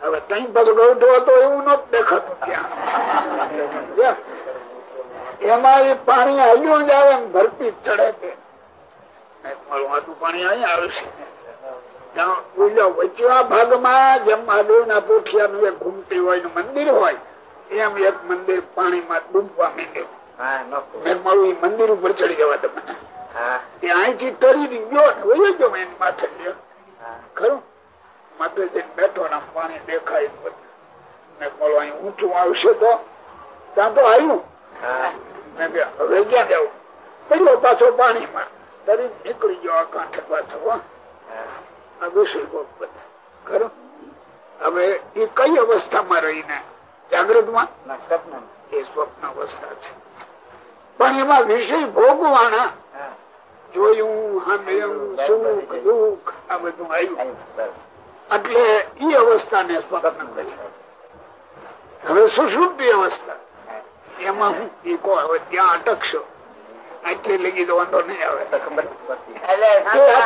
હવે તઈ પાછો હતો એવું નત દેખાતું ત્યાં એમાં એ પાણી હલ્યું જ આવે ભરતી ચડે તે. એક પાણી અહીંયા આવશે ત્યાં ઓલો ભાગમાં જેમ મહાદેવ ના પોઠિયાનું એક ઘૂમટી હોય મંદિર હોય, એમ એક મંદિર પાણીમાં ડૂબવા માંડ્યું. હા મેં મળું એ મંદિર ઉપર ચડી જવા તમને હા. એ અહીંથી તરી ગયો ને વયો ગયો એની માથે ગયો ખરું? માથે જઈને બેઠો ને પાણી દેખાય મેં મળું અહીં ઊંચું આવશે તો? ત્યાં તો આવ્યું. મેં કીધું, હવે ક્યાં જવું પડ્યો પાછો પાણીમાં. તરી નીકળી ગયો આ કાંઠે પાછો હો. આ વિષય ભોગ ખરું? હવે એ કઈ અવસ્થામાં રહીને? જાગૃતમાં? એ સ્વપ્ન અવસ્થા છે. પણ એમાં વિષય ભોગવાના જોયું સાંભળ્યું સુખ દુઃખ આ બધું આવ્યું. એટલે ઈ અવસ્થાને કહે છે. હવે સુશુદ્ધિ અવસ્થા. એમાં હું એ કહો હવે ત્યાં અટકશો. આટલી લગી તો વાંધો નહીં આવે.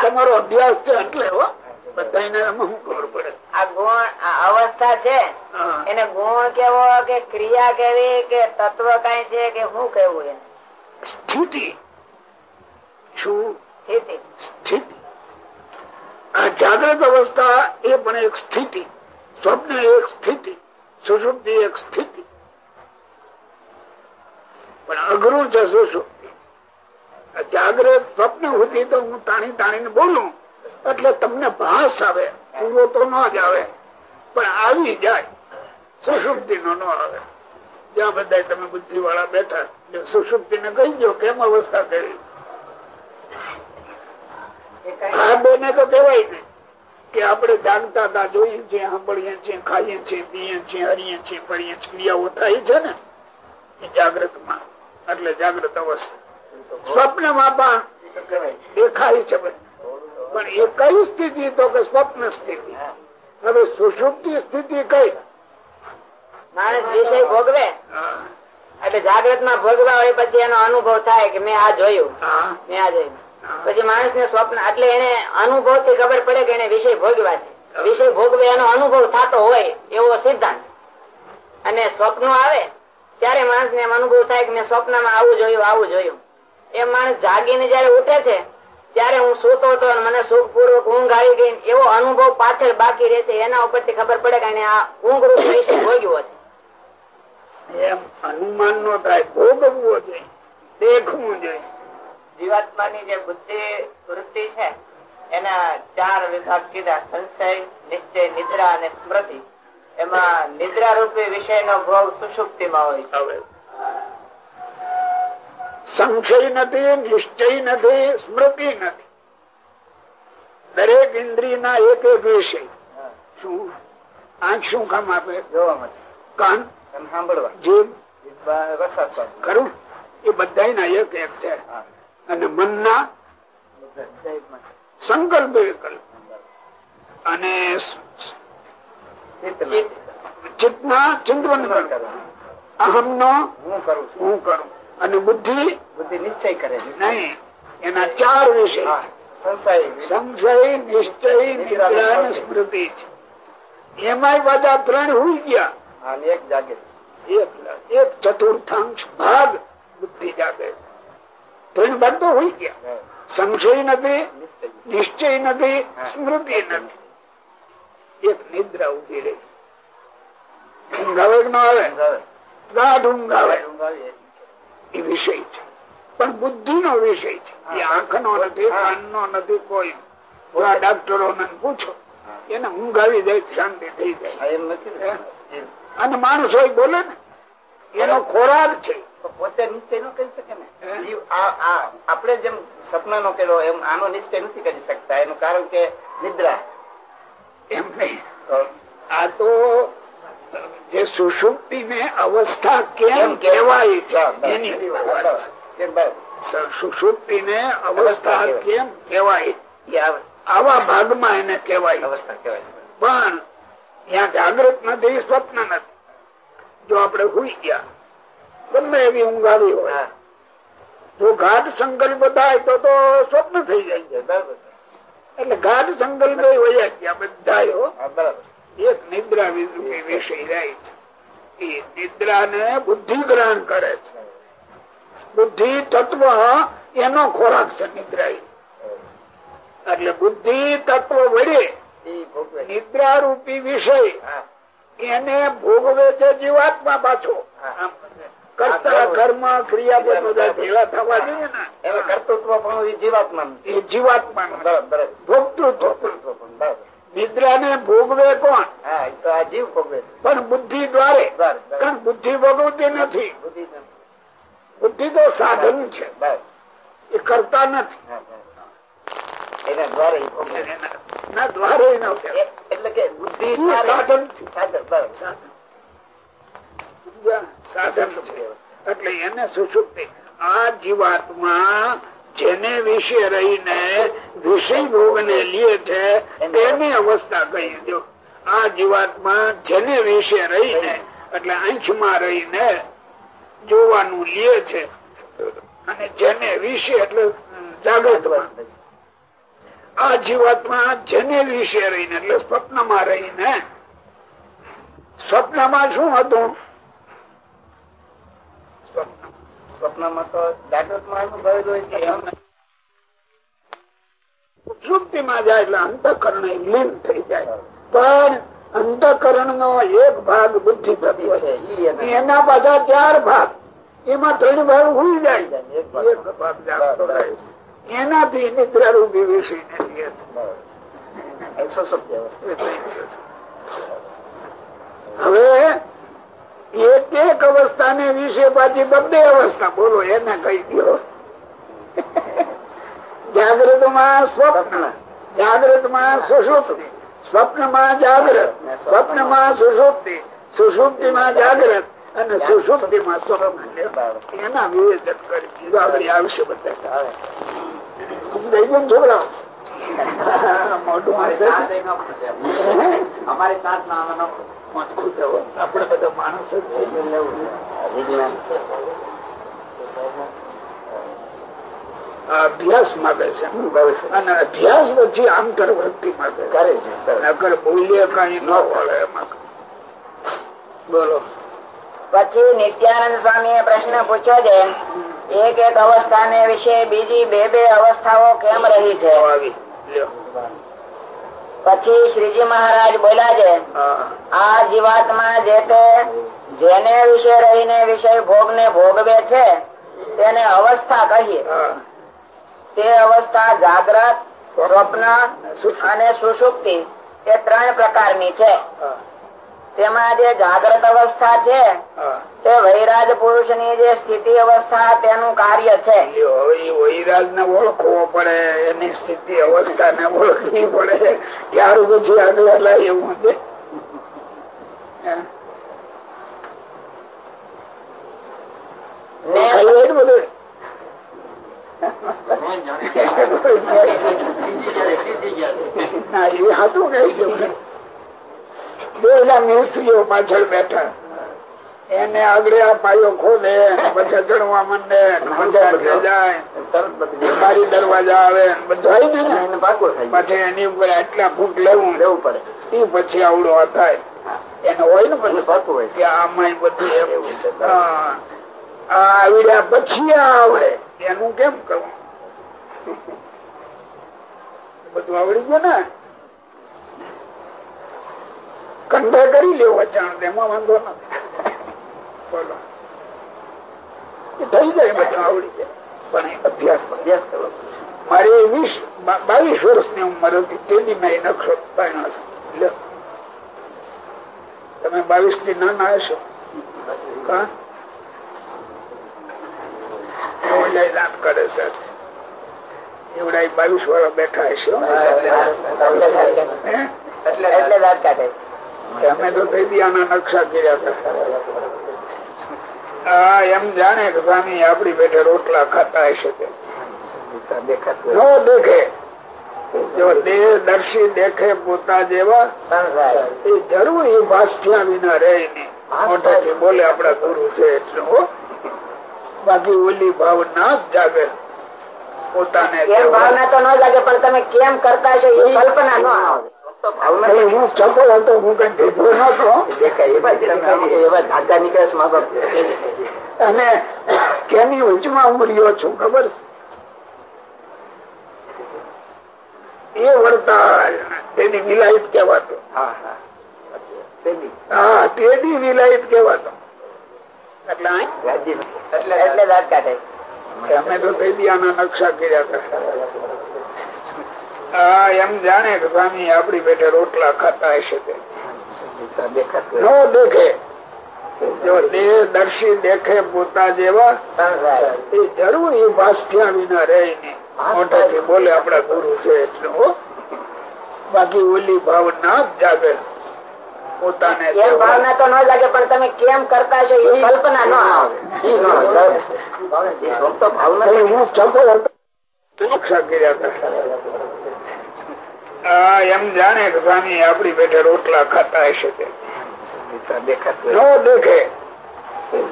તમારો અભ્યાસ છે એટલે હો બધાને શું ખબર પડે? આ ગુણ આ અવસ્થા છે એને ગુણ કેવો કે ક્રિયા કેવી કે તત્વ કઈ છે કે શું કેવું એને? સ્થિતિ. શું? સ્થિતિ. આ જાગ્રત અવસ્થા એ પણ એક સ્થિતિ. સ્વપ્ન એક સ્થિતિ. સુષુપ્તિ એક સ્થિતિ. પણ અઘરું છે સુષુપ્તિ. જાગ્રત સ્વપ્ન સુધી તો હું તાણી તાણીને બોલું એટલે તમને ભાસ આવે પૂરો તો ન જ આવે પણ આવી જાય સુષુપ્તિ નો ન આવે. જ્યાં બધા તમે બુદ્ધિ વાળા બેઠા સુષુપ્તિ ને કહી દો કેમ અવસ્થા કરી. આ બેને તો કેવાય ને કે આપણે જાગતા હતા જોઈએ છીએ સાંભળીએ છીએ ખાઈએ છીએ પીએ છીએ હરીએ છીએ પડીએ છીએ. ક્રિયાઓ થાય છે ને એ જાગ્રતમાં એટલે જાગ્રત અવસ્થા. સ્વપ્નમાં પણ દેખાય છે પણ એ કઈ સ્થિતિ? તો કે સ્વપ્ન સ્થિતિ. હવે સુષુપ્તિ સ્થિતિ કઈ? માણસ વિષય ભોગવે. એટલે જાગ્રતમાં ભોગવા હોય પછી એનો અનુભવ થાય કે મેં આ જોયું. મેં આ જોયું. પછી માણસ ને સ્વપ્ન એટલે એને અનુભવથી ખબર પડે કે એને વિષય ભોગવા છે. વિષય ભોગવે એનો અનુભવ થતો હોય એવો સિદ્ધાંત. અને સ્વપ્નો આવે ત્યારે માણસ ને એમ અનુભવ થાય કે મેં સ્વપ્નમાં આવું જોયું આવું જોયું. એ માણસ જાગીને જયારે ઉઠે છે ત્યારે હું સૂતો હતો અને મને સુખપૂર્વક ઊંઘ આવી ગઈ એવો અનુભવ પાછળ બાકી રહેશે એના ઉપરથી ખબર પડે કે એને આ ઊંઘ રૂપ વિષય ભોગ્યો છે. એમ અનુમાન નો થાય ભોગવવો જોઈએ દેખવું જોઈએ. જીવાત્માની જે બુદ્ધિ વૃત્તિ છે એના ચાર વિભાગ કીધા સંશય નિશ્ચય નિદ્રા અને સ્મૃતિ. એમાં નિદ્રા રૂપી વિષય નો ભોગ સુષુપ્તિમાં હોય સંશય નથી નિશ્ચય નથી સ્મૃતિ નથી. દરેક ઇન્દ્રિય ના એક એક વિષય. શું? આંખ શું કામ આપે? જોવા માટે કાન? સાંભળવા. જીભ ખરું? એ બધા નાયક એક છે. અને મનના સંકલ્પ વિકલ્પ અને ચિત્તના. ચિંતન અહમ નો હું કરું હું કરું. અને બુદ્ધિ બુદ્ધિ નિશ્ચય કરે. નહીં એના ચાર વિષય સંશય નિશ્ચય નિદ્રા સ્મૃતિ એમાં એમાંય પાછા ત્રણ હોઈ ગયા. એક જાગે એક એક ચતુર્થાંશ ભાગ બુદ્ધિ જાગે ત્રણ ભાગ તો હોય ગયા. સંશય નથી નિશ્ચય નથી. સ્મૃતિ નથી. એક નિદ્રા ઊભી રહી. કે ન આવે ગાઢ. એ વિષય છે. પણ બુદ્ધિ નો વિષય છે. એ આંખ નો નથી કાન નો નથી કોઈ. ડોક્ટરો ને પૂછો. એને ઊંઘાવી જાય શાંતિ થઈ જાય. એમ નથી અને માણસ હોય બોલે ને એનો ખોરાક છે. પોતે નિશ્ચય નો કરી શકે ને? જીવ આપણે જેમ સપના નો કર્યો એમ આનો નિશ્ચય નથી કરી શકતા. એનું કારણ કે નિદ્રા. એમ નહીં. આ તો જે સુષુપ્તિ ને અવસ્થા કેમ કહેવાય છે એની. સુષુપ્તિ ને અવસ્થા કેમ કહેવાય? અવસ્થા. આવા ભાગમાં એને કહેવાય અવસ્થા કહેવાય પણ ત્યાં જાગૃત નથી સ્વપ્ન નથી. જો આપણે હુઈ ગયા ગમે એવી ઊંઘ આવી હોય જો ઘાટ સંકલ્પ થાય તો તો સ્વપ્ન થઈ જાય. છે એટલે ઘાટ સંકલ્પ હોય ગયા બધા એક નિદ્રા વિષય રહે છે. એ નિદ્રા ને બુદ્ધિ ગ્રહણ કરે છે. બુદ્ધિ તત્વ એનો ખોરાક છે નિદ્રા. એટલે બુદ્ધિ તત્વ વડે નિદ્રા રૂપી વિષય એને ભોગવે છે જીવાત્મા પાછો. કરતા કર્મ ક્રિયા બધા ભેગા થવા જોઈએ એને ને કર્તૃત્વ પણ એ જીવાત્માનું એ જીવાત્મા બરાબર બરાબર. ભોગતૃત્વ નિદ્રા ને ભોગવે કોણ? જીવ ભોગવે પણ બુદ્ધિ દ્વારે. કારણ બુદ્ધિ ભોગવતી નથી. બુદ્ધિ તો- બુદ્ધિ તો સાધન છે. એ કરતા નથી. એના દ્વારા એટલે કે બુદ્ધિ સાધન? સાધન? એટલે એને સુષુપ્તિ આ જીવાત્મા જેને વિશે રહીને વિષય ભોગ ને લીએ છે તેની અવસ્થા કહી દો. આ જીવાત્મા જેને વિશે રહીને એટલે આંખમાં રહીને જોવાનું લીએ છે. અને જેને વિશે એટલે જાગૃત આ જીવાત્મા જેને વિશે રહીને એટલે સ્વપ્નમાં રહીને. સ્વપ્નમાં શું હતું? સ્વપ્નમાં તો જાગૃતમાં અનુભવેલું હોય છે એમ સુપ્તિમાં જાય એટલે અંતકરણ એ લીન થઈ જાય. પણ અંતકરણ નો એક ભાગ બુદ્ધિ તત્વ છે. છે એના- પાછા ચાર ભાગ. એમાં ત્રણ ભાગ ભૂલી જાય. એક ભાગ. એક ભાગ જાગતો રહે છે. એનાથી નિદ્રા રૂપી વિષય ને લે છે. બરાબર. એ સુષુપ્તિ અવસ્થા. એ થઈ છે. હવે એક એક અવસ્થા ને વિશે પાછી બબે અવસ્થા. બોલો એને કહી દો જાગૃતમાં સ્વપ્ન. જાગૃતમાં સુષુપ્તિ. સ્વપ્નમાં જાગૃત. સ્વપ્નમાં સુષુપ્તિ. સુષુપ્તિ માં જાગૃત. અને સુષુપ્તિ માં સ્વપ્ન એના વિવેચન કરી આગળ આવશે બધા. છોકરા મોઢું અમારી. મોટું થવું. આપણે બધા માણસ જ છીએ. વિજ્ઞાન અભ્યાસ માગે છે અને અભ્યાસ પછી આંતર વૃત્તિ માગે. છે. કરે. છે નકર મૂલ્ય કઈ ન વળે એમાં. બોલો. પછી નિત્યાનંદ સ્વામી પ્રશ્ન પૂછ્યો છે. એક એક અવસ્થા ને વિશે બીજી બે બે અવસ્થાઓ કેમ રહી છે? પછી શ્રીજી મહારાજ બોલ્યા છે આ જીવાતમાં જે તે જેને વિશે રહીને વિષય ભોગ ને ભોગવે છે તેને અવસ્થા કહીએ. તે અવસ્થા જાગ્રત સ્વપ્ન. અને સુસુપ્તિ એ ત્રણ પ્રકારની છે. તેમાં જે જાગ્રત અવસ્થા છે તે વૈરાજ પુરુષની જે સ્થિતિ અવસ્થા તેનું કાર્ય છે. લ્યો, હવે એ વૈરાગ ને ઓળખવો પડે એની સ્થિતિ અવસ્થા ને ઓળખવી પડે. ત્યાર પછી આગળ લાય એવું છે હે? બધું? ના એ હતું કઈ છે જો એલા મિસ્ત્રીઓ પાછળ બેઠા. એને આગળ આ પાયો ખોદે પછી ચડવા માંડે જાય તરત દરવાજા આવે બધું. પછી એની ઉપર આટલા ફૂટ લેવું લેવું પડે. એ પછી આવડો આ થાય. એને હોય ને બધું? પાકું હોય. કે આમાં બધું એમ છે. હા. આ આવડ્યા પછી આવડે. એનું કેમ કરવું? બધું આવડી ગયું ને? કંઠે કરી લેવો જાણ તેમાં વાંધો નથી બોલો. થઈ જાય બધું આવડી જાય. પણ અભ્યાસ અભ્યાસ કરવો મારે વીસ બાવીસ વર્ષની ઉંમર હતી તેની મેં નકશો પાડ્યો છે. તમે બાવીસથી નાના હશો? દાંત કરે સર. એવડા બાવીસ વાળા બેઠા હશે એટલે એટલે દાંત કાઢે અમે તો આના નકશા કર્યા હતા. એમ જાણે કે સ્વામી આપડી બેઠે રોટલા ખાતા હશે. નો દેખે. જો દેહ દર્શી દેખે પોતા જેવા એ જરૂર એ ભાષ્યા વિના રહે નહીં. મોઢેથી બોલે આપડા ગુરુ છે એટલે બાકી ઓલી ભાવના જ જાગે. પોતાને ભાવના તો ન જાગે પણ તમે કેમ કરતા છો એ કલ્પના ન આવે. અને કેની વચમાં હું રહ્યો છું ખબર એ વડતાલ તેની વિલાયત કેવાતો હા હા. તેદી હા તેની વિલાયત કેવાતો એટલે એટલે એટલે દાંત કાઢે અમે તો આના નકશા કર્યા હતા. હા એમ જાણે કે સ્વામી આપડી બેઠે રોટલા ખાતા હશે તે. નો દેખે. જો દેહ દર્શી દેખે પોતા જેવા એ જરૂર એ વાસ્ત્યા વિના રહે નહીં. બોલે આપડા ગુરુ છે એટલે બાકી ઓલી ભાવના જ જાગે. પોતાને ભાવના તો ન જાગે પણ તમે કેમ કરતા છો એ કલ્પના ન આવે. ભાવના હું ચંપો હતો કર્યા હતા. હા એમ જાણે કે સ્વામી આપડી બેઠે રોટલા ખાતા હશે તે દેખાતું દેખે.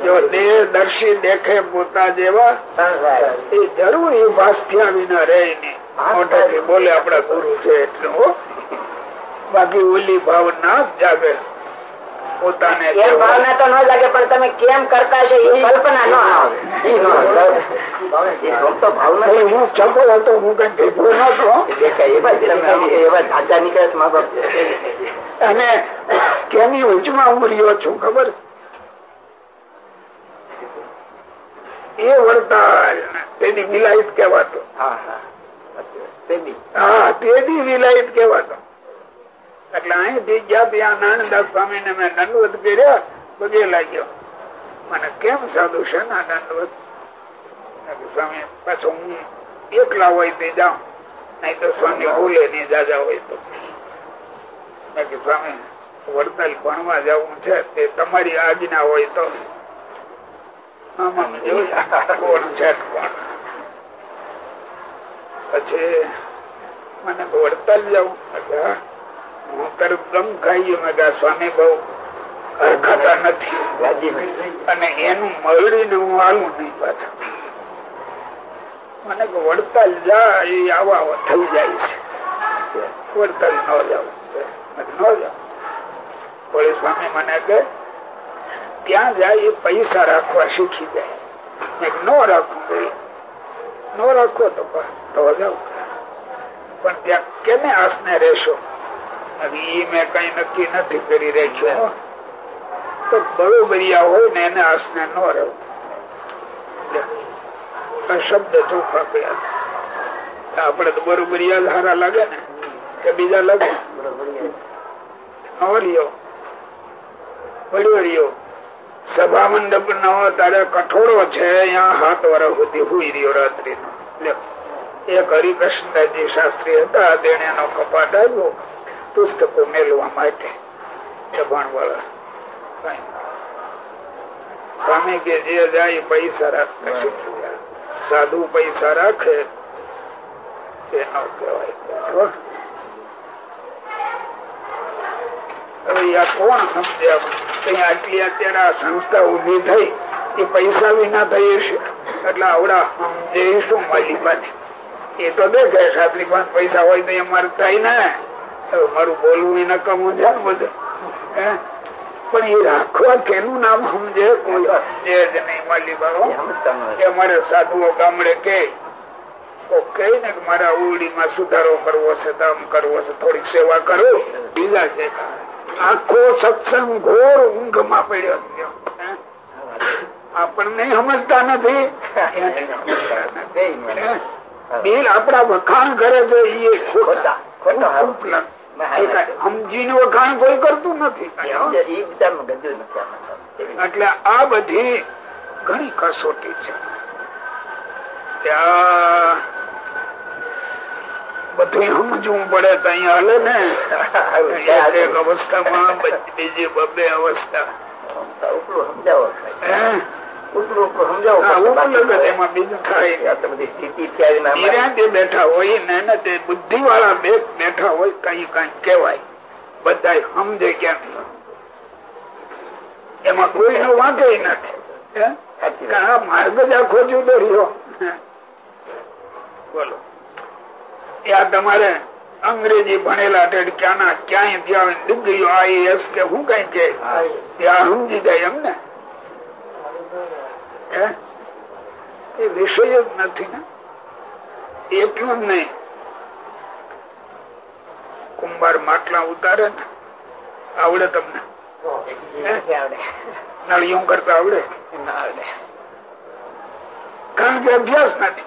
જો દેહ દર્શી દેખે પોતા જેવા એ જરૂર એ વાસ્ત્યા વિના રહે નહીં. મોઢેથી બોલે આપડા ગુરુ છે એટલે બાકી ઓલી ભાવના જ જાગે પોતાને એમ ભાવના તો ન લાગે પણ તમે કેમ કરતા છો એ કલ્પના ન આવે. હું ચપલ હતો હું કઈ ભેગો નતો દેખાય એવા જ તમે એવા ધાગા નીકળે છે મા બાપ. અને કેની ઉંચમાં હું રહ્યો છું ખબર છે? એ વડતાલ તેની વિલાયત કહેવાતો. હા હા. તેની વિલાયત કહેવાતો. એટલે અહીંથી ગયા ત્યાં નાનદાસ સ્વામી ને મેં દંડવત કર્યા પગે લાગ્યો. મને કેમ સાધુ છે ના દંડવત? સ્વામી, પાછો હું એકલા હોય તે જાઉં. નહીં તો સ્વામી ભૂલે નહીં, દાદા હોય તો. મેં સ્વામી, વડતાલ ભણવા જવું છે, તે તમારી આજ્ઞા હોય તો. આમાં કોણ છે કોણ? પછી મને વડતાલ જવું એટલે સ્વામી બહુ હરખાતા નથી. અને એનું મળીને હું આવું નહીં પાછા. મને કે વડતાલ જા એ આવા થઈ જાય છે. વડતાલ ન જાવ ન જાવ વળી સ્વામી મને કે ત્યાં જાય એ પૈસા રાખવા શીખી જાય. ન રાખવું જોઈએ ન રાખો તો તો જાવ પણ ત્યાં કેને આસને રહેશો? હવે કયા આપડે તો બરોબરિયા હારા લાગે ને, કે બીજા લાગે. નવરિયો વડીવડીયો સભા મંડપ નો તારે કઠોળો છે, અહીંયા હાથ વર્ષ સુધી હુઈ રહ્યો રાત્રિ નો એક હરિકૃષ્ણજી શાસ્ત્રી હતા તેને એનો કપાટ આવ્યો પુસ્તકો મેળવા માટે દબાણ વાળા સ્વામી કે જે જાય પૈસા રાખે. સાધુ પૈસા રાખે એનો કહેવાય. હવે આ કોણ સમજે કઈ આટલી અત્યારે આ સંસ્થા ઊભી થઈ એ પૈસા વિના થઈ હશે. એટલે આવડા સમજે શું માલિકાથી એ તો દેખે શાસ્ત્રી પાસે પૈસા હોય તો એ મારે થાય ને. મારું બોલવું એ નકામું છે બધું? હે? પણ એ રાખવા કેનું નામ સમજે? કોઈ સમજે જ નહીં માલિકા કે અમારે સાધુઓ ગામડે કે કઈ ને મારા ઉડીમાં સુધારો કરવો છે તો કરવો છે થોડીક સેવા કરો. બીજા છે આખો સત્સંગ ઘોર ઊંઘમાં પડ્યો આપણને સમજતા નથી. એને સમજતા નથી. બિલ આપડા વખાણ કરે છે એ ખોટા. ખોટા. ઉપલબ્ધ. વખાણ કોઈ કરતું નથી. એટલે આ બધી ઘણી કસોટી છે. ત્યાં બધું સમજવું પડે કઈ અહીંયા હાલે ને. એક અવસ્થામાં બીજી બબે અવસ્થા? હા, બુદ્ધિ વાળા બેઠા હોય કઈ કઈ કેવાય બધા સમજે ક્યાંથી. એમાં કોઈ નો વાંધો નથી. માર્ગ જ આખો જુદો રહ્યો. બોલો. ત્યાં આ તમારે અંગ્રેજી ભણેલા ક્યાંના ક્યાંય ત્યાં ડિગ્રીઓ આઈએસ કે હું કઈ કે. ત્યાં સમજી જાય એમ ને હે? એ વિષય જ નથી ને. એટલું જ નહીં કુંભાર માટલા ઉતારે ને આવડે તમને. નળિયું કરતા આવડે? કારણ કે અભ્યાસ નથી.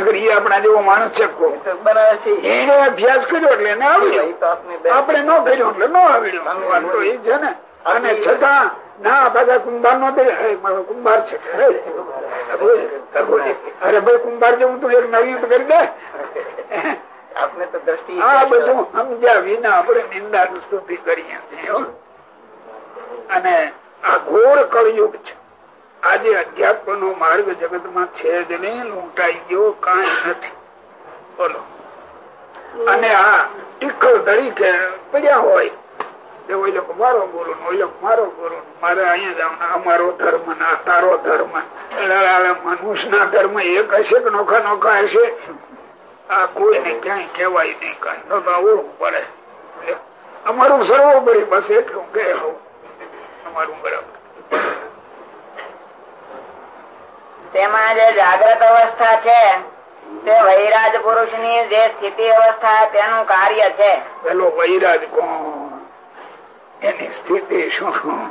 નગર એ આપણા જેવો માણસ છે એને અભ્યાસ કર્યો એટલે એને આવડ્યો. તો આપણે ન કર્યો એટલે ન આવડ્યો. એ છે ને. અને છતાં ના દાદા કુંભાર નો દે મારો કુંભાર છે. અરે ભાઈ કુંભાર જેવું તું એક નવી કરી દે. આપણે તો દ્રષ્ટિ આ બધું સમજ્યા વિના આપણે નિંદા સ્તુતિ કરીએ છીએ અને આ ઘોર કળયુગ છે. આજે અધ્યાત્મ નો માર્ગ જગતમાં છે જ નહીં લૂંટાઈ ગયો કઈ નથી. બોલો. અને આ ટીખળ તરીકે પડ્યા હોય કે ઓઈ મારો ગુરુ ઓઈ મારો ગુરુ મારે અહીંયા જાવ અમારો ધર્મ ને તારો ધર્મ. મનુષ્ય ના ધર્મ એક હશે કે નોખા નોખા હશે? આ કોઈને ક્યાંય કહેવાય નહીં કઈ. તો તો પડે. અમારું સર્વોપરી બસ એટલું કે અમારું બરાબર. તેમાં જે જાગ્રત અવસ્થા છે તે વૈરાજ પુરુષની જે સ્થિતિ અવસ્થા તેનું કાર્ય છે. પેલો વૈરાજ કોણ? એની સ્થિતિ શું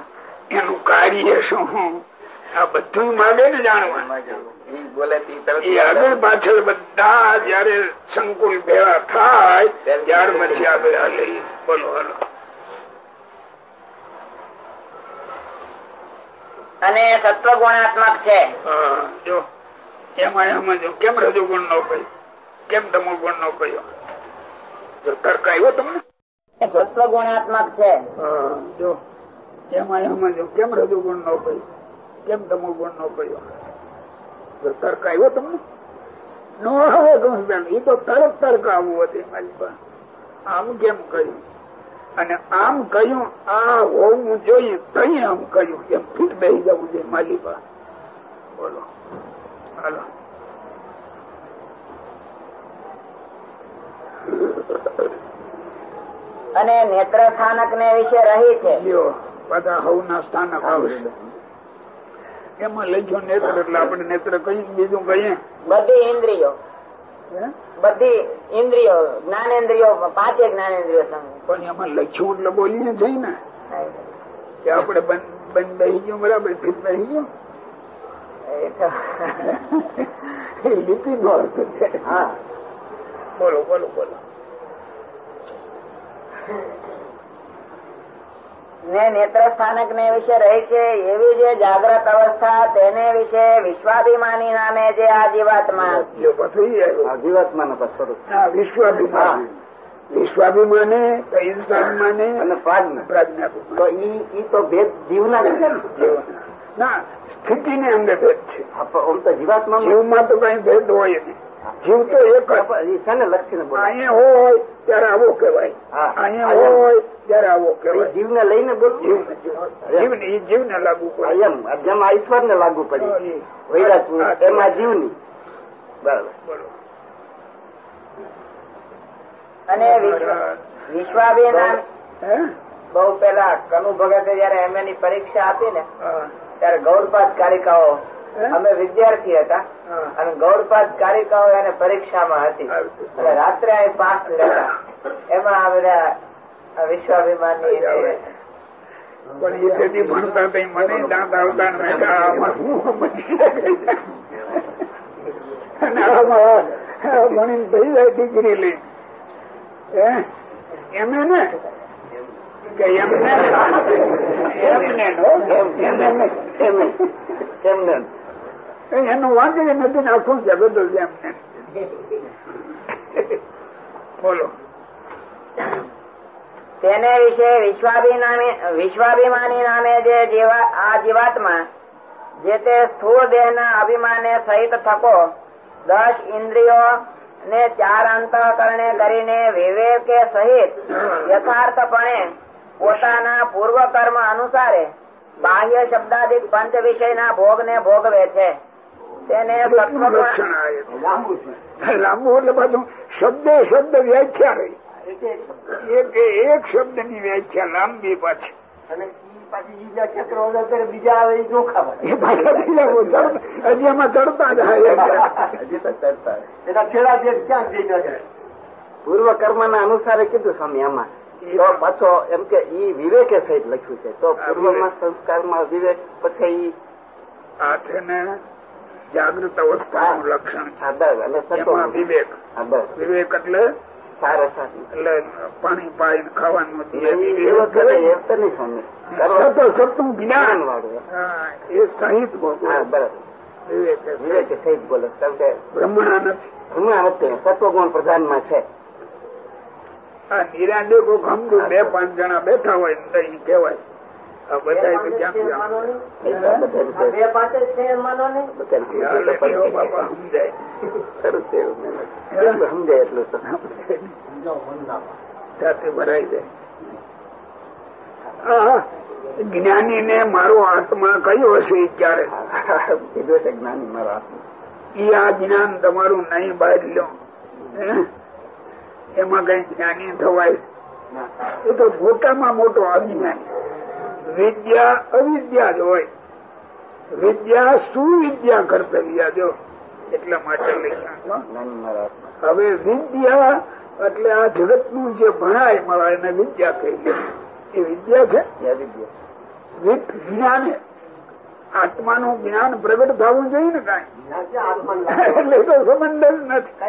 એનું કાર્ય શું આ બધું માગે ને જાણવાનું આગળ પાછળ બધા જયારે સંકુલ ભેળા થાય ત્યાર પછી આગળ ઈ. બોલો હલો અને સત્વ ગુણાત્મક છે. જો. એમાં એમાં જો કેમ રજોગુણ નો કહ્યું કેમ તમો ગુણ નો કહ્યો જો તર્ક આવ્યો તમને? સત્વ ગુણાત્મક છે. કેમ રજોગુણ નો કહ્યું કેમ તમો ગુણ નો કહ્યો તર્ક આવ્યો તમને? નો આવે ગમે એ તો તરત તર્ક આવવું હતું મારી પાસે આમ કેમ કહ્યું અને આમ કહ્યું આ હોવું જોઈએ તઈ આમ કહ્યું એમ ફીટ બેસી જવું જોઈએ મારી બોલો. હાલો. અને નેત્ર સ્થાનક ને વિશે રહી છે. બધા હવ હવના સ્થાનક આવશે. એમાં લખ્યો નેત્ર એટલે આપણે નેત્ર કઈ બીજું કહીએ? બધી ઇન્દ્રિયો. બધી ઇન્દ્રિયો જ્ઞાનેન્દ્રિયો પાંચે જ્ઞાનેન્દ્રિયો પણ એમાં લખ્યું એટલે બોલીએ જઈ ને. કે આપણે બંધ બેસી ગયું બરાબર? ફીટ બેસી ગયું? લીટી નો અર્થ છે. હા. બોલો બોલો બોલો. ને નેત્ર સ્થાનક ને વિશે રહી છે એવી જે જાગ્રત અવસ્થા તેને વિશે વિશ્વાભિમાની નામે જે આ જીવાત્મા જીવાત્માનો વિશ્વાભિમાન. વિશ્વાભિમાને અને પ્રાજ્ઞા. પ્રાજ્ઞા તો ઈ તો ભેદ જીવના જ છે ને. સ્થિતિને અંગે ભેદ છે. આમ તો જીવાત્મા જીવમાં તો કઈ ભેદ હોય નહીં. જીવ તો એક જ. છે ને લક્ષી બોલે? અહીંયા હોય ત્યારે આવો કહેવાય. અહીંયા હોય ત્યારે આવો કહેવાય. જીવને લઈને બોલ. જીવ. જીવને જીવને લાગુ પડે. એમ. જેમ આ ઈશ્વર ને લાગુ પડી. ઈ. એમાં જીવની. બરાબર. અને વિશ્વાબેન? બહુ પેલા કનુ ભગતે જયારે એમ ની પરીક્ષા આપી ને ત્યારે ગૌરપાદ કારિકાઓ? અમે વિદ્યાર્થી હતા અને ગૌડપાદ કારિકાઓ એને પરીક્ષામાં હતી અને રાત્રે અહીં પાસ લેતા એમાં આ બધા વિશ્વાભિમાની પણ એ તેથી ભણતા તઈ મને દાંત આવતા મેં આમાં હું અને આમાં ભણીને થઈ જાય ડિગ્રી લઈ? એમે ને કે એમને એનું વાંચે નથી આખું જગત જ એમને. બોલો. તેને વિશે વિશ્વાભિમાની વિશ્વાભિમાની નામે જે આ જીવાતમાં, જે તે સ્થૂળ દેહ ના અભિમાને સહિત થકો, દસ ઇન્દ્રિયો ને ચાર અંતઃકરણે કરીને વિવેકે સહિત યથાર્થપણે પોતાના પૂર્વ કર્મ અનુસારે બાહ્ય શબ્દાદિક પંચ વિષય ના ભોગ ને ભોગવે છે. છે. લાંબુ એટલે પાછું શબ્દ શબ્દ વ્યાખ્યા રહી. એક એક શબ્દની વ્યાખ્યા લાંબી પાછી. બીજા આવે એ જોખા એ પાછા બીજા હજી એમાં ચડતા જાય એના પૂર્વ કર્મ ના અનુસારે કીધું સ્વામી આમાં. તો પાછો એમ કે ઈ વિવેકે સહિત લખ્યું છે. તો પૂર્વમાં સંસ્કારમાં વિવેક પછી ઈ આ છે ને જાગૃત અવસ્થાનું લક્ષણ એમાં વિવેક. વિવેક એટલે એટલે પાણી પાઈને ખાવાનું જ્ઞાન. એ સહિત. વિવેક સહિત. બોલે. બ્રહ્મણા નથી. સત્વગુણ પ્રધાનમાં છે. આ નિરાંડે કોક બે પાંચ જણા બેઠા હોય કેવાય તો ઈ કહેવાય. સમજાય. એટલું સાથે ભરાઈ જાય. જ્ઞાની ને મારો આત્મા કયો હશે ક્યારે? કીધું છે જ્ઞાની મારો આત્મા. એ આ જ્ઞાન તમારું નહીં બહાર લો હે? એમાં કઈ જ્ઞાની થવાય? એ તો મોટામાં મોટો અજ્ઞાની. વિદ્યા અવિદ્યા જ હોય. વિદ્યા સુવિદ્યા કર્તવ્ય જો. એટલા માટે હવે વિદ્યા એટલે આ જગતનું જે ભણાય મળે એને વિદ્યા કહી એ વિદ્યા છે? વિદ્યા. જ્ઞાન. આત્માનું જ્ઞાન પ્રગટ થવું જોઈએ ને કઈ. એટલે તો સંબંધ જ નથી.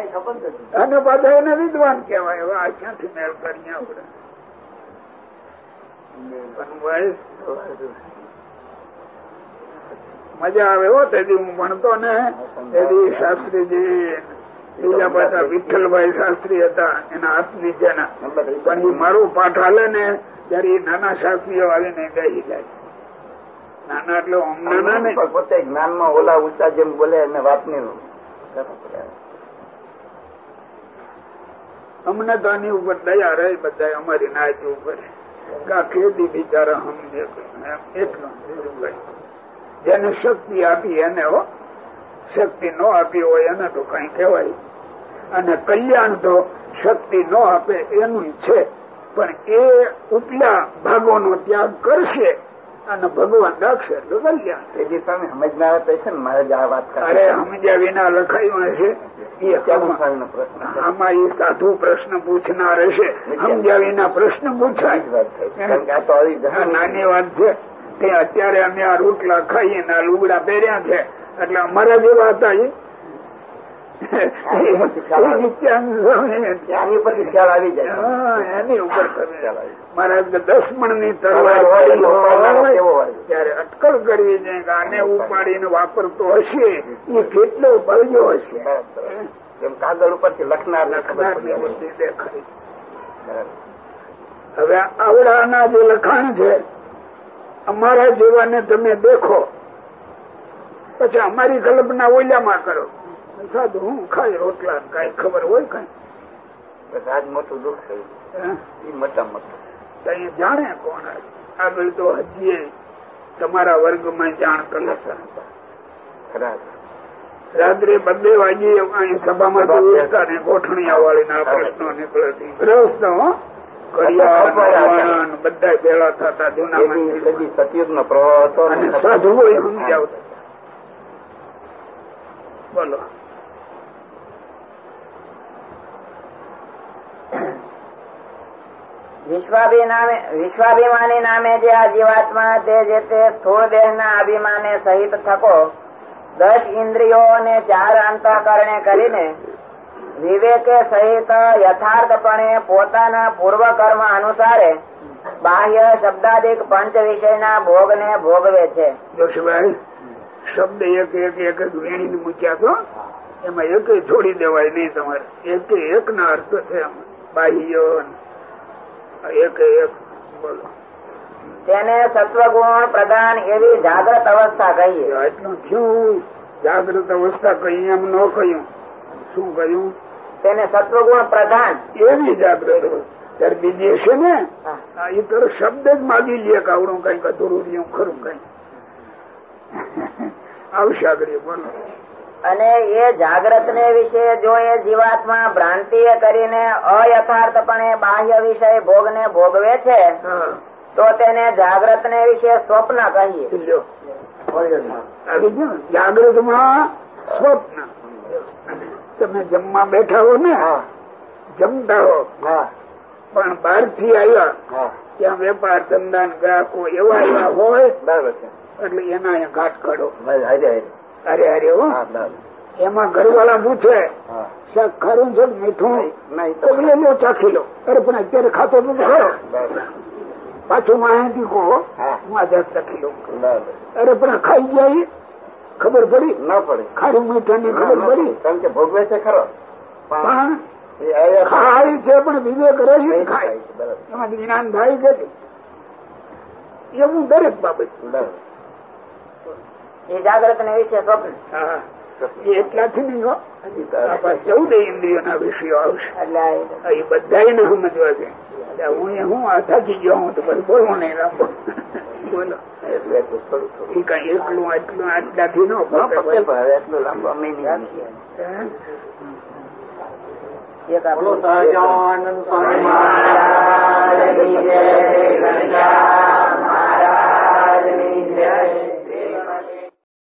અને પાછા એને વિદ્વાન કહેવાય. હવે આ ક્યાંથી મેળ કરીએ આપણે. મજા આવે હો તેથી હું ભણતો ને તેથી શાસ્ત્રીજી બીજા પાછા વિઠ્ઠલભાઈ શાસ્ત્રી હતા એના હાથની જેના. પણ એ મારું પાઠ હાલે ને ત્યારે એ નાના શાસ્ત્રીઓ આવીને ગઈ જાય. નાના એટલે નાના ને પોતે જ્ઞાનમાં ઓલા ઊંચા જેમ બોલે એને વાત નહીં અમને તો આની ઉપર દયા રહી બધા અમારી નાચ ઉપર. બિચારા સમજે જેને શક્તિ આપી એને શક્તિ ન આપી હોય એને તો કઈ કહેવાય. અને કલ્યાણ તો શક્તિ ન આપે એનું છે. પણ એ ઉપલા ભાગોનો ત્યાગ કરશે અને ભગવાન દક્ષ તો કલ્યાણ તેથી સ્વામી સમજનારા તો છે ને મારે આ વાત અરે સમજ્યા વિના લખાયું હશે. આમાં- એ સાધુ પ્રશ્ન પૂછનાર હશે. સમજ્યા વિના પ્રશ્ન પૂછાય. તો આવી નાની વાત છે. કે અત્યારે અમે આ રોટલા ખાઈએ ને આ લુગડા પહેર્યા છે. એટલે અમારા જેવા હતા એ. દસ મણની? ત્યારે અટકળ કરવી છે આને ઉપાડીને વાપરતો હશે એ કેટલો બળજો હશે એમ કાગળ ઉપરથી લખનાર લખનાર હવે આવડાના જે લખાણ છે અમારા જેવાને તમે દેખો પછી અમારી કલ્પના ઓલામાં કરો સાધુ હું ખાય રોટલા કઈ ખબર હોય કઈ? આજ મોટું દુઃખ થયું એ મોટા મોટું. જાણે કોણ આગળ તો હજી તમારા વર્ગમાં જાણ કરે રાત્રે. બબે વાગે અહીં સભામાં ઉઠતા ને ગોઠણિયા વાળી ના પ્રશ્નો નીકળતી. ગ્રસ્ત બધા ભેળા થતા જૂના સતયુગ નો પ્રવાહ હતો સાધુ હોય સમજાવતા. બોલો. વિશ્વાભિમાની નામે જે આ જીવાત્મા તે જે તે સ્થૂળ દેહ ના અભિમાને સહિત થકો, દસ ઇન્દ્રિયો અને ચાર અંતઃકરણે કરીને વિવેકે સહિત યથાર્થપણે પોતાના પૂર્વ કર્મ અનુસારે બાહ્ય શબ્દાદિક પંચ વિષયના ભોગને ભોગવે છે જોશભાઈ શબ્દ એક એક એક મૂક્યા તો, એમાં એક છોડી દેવાય નહીં તમારે એક એક ના અર્થ છે આમાં. બાહ્ય એક એક બોલો. તેને સત્વગુણ પ્રધાન એવી જાગ્રત અવસ્થા કહીએ. એટલું થયું જાગૃત અવસ્થા કહી એમ ન કહ્યું. શું કહ્યું? તેને સત્વગુણ પ્રધાન એવી જાગૃત. ત્યારે બીજી હશે ને? એ તો શબ્દ જ માગી લે કે આવડું કંઈક અધૂરું રહ્યું ખરું કઈ આવશે આગળ બોલો. અને એ જાગ્રત ને વિશે જો એ જીવાત્મા ભ્રાંતિ કરીને અયથાર્થપણે બાહ્ય વિષય ભોગ ને ભોગવે છે તો તેને જાગ્રત ને વિશે સ્વપ્ન કહીએ. ને? જાગૃતમાં સ્વપ્ન. તમે જમવા બેઠા હો ને જમતા હો. પણ બહારથી આવ્યા ત્યાં વેપાર ધંધા ગ્રાહકો એવા એવા હોય એટલે એના ઘાટ કાઢો. અરે અરે એમાં ઘરવાળા પૂછે શાક ખારું છે મીઠું? તો લે ચાખી લો. અરે પણ અત્યારે ખાતો તો ખરો પાછું માહિતી કહો હું. આજે ચાખી લો અરે પણ ખાઈ ગયા ખબર પડી? ના પડે. ખારી મીઠા ની ખબર પડી? કારણ કે ભોગવે છે ખરો. પણ ખાય છે પણ વિવેક રહી ખાય એમાંથી જ્ઞાન થાય કે? એવું દરેક બાબત એ જાગ્રત ને ચૌદ ઇન્દ્રિયોના વિષયો એ છે. હું હું ગયો હું આટલું આટલાથી નો એટલું લાંબો અમે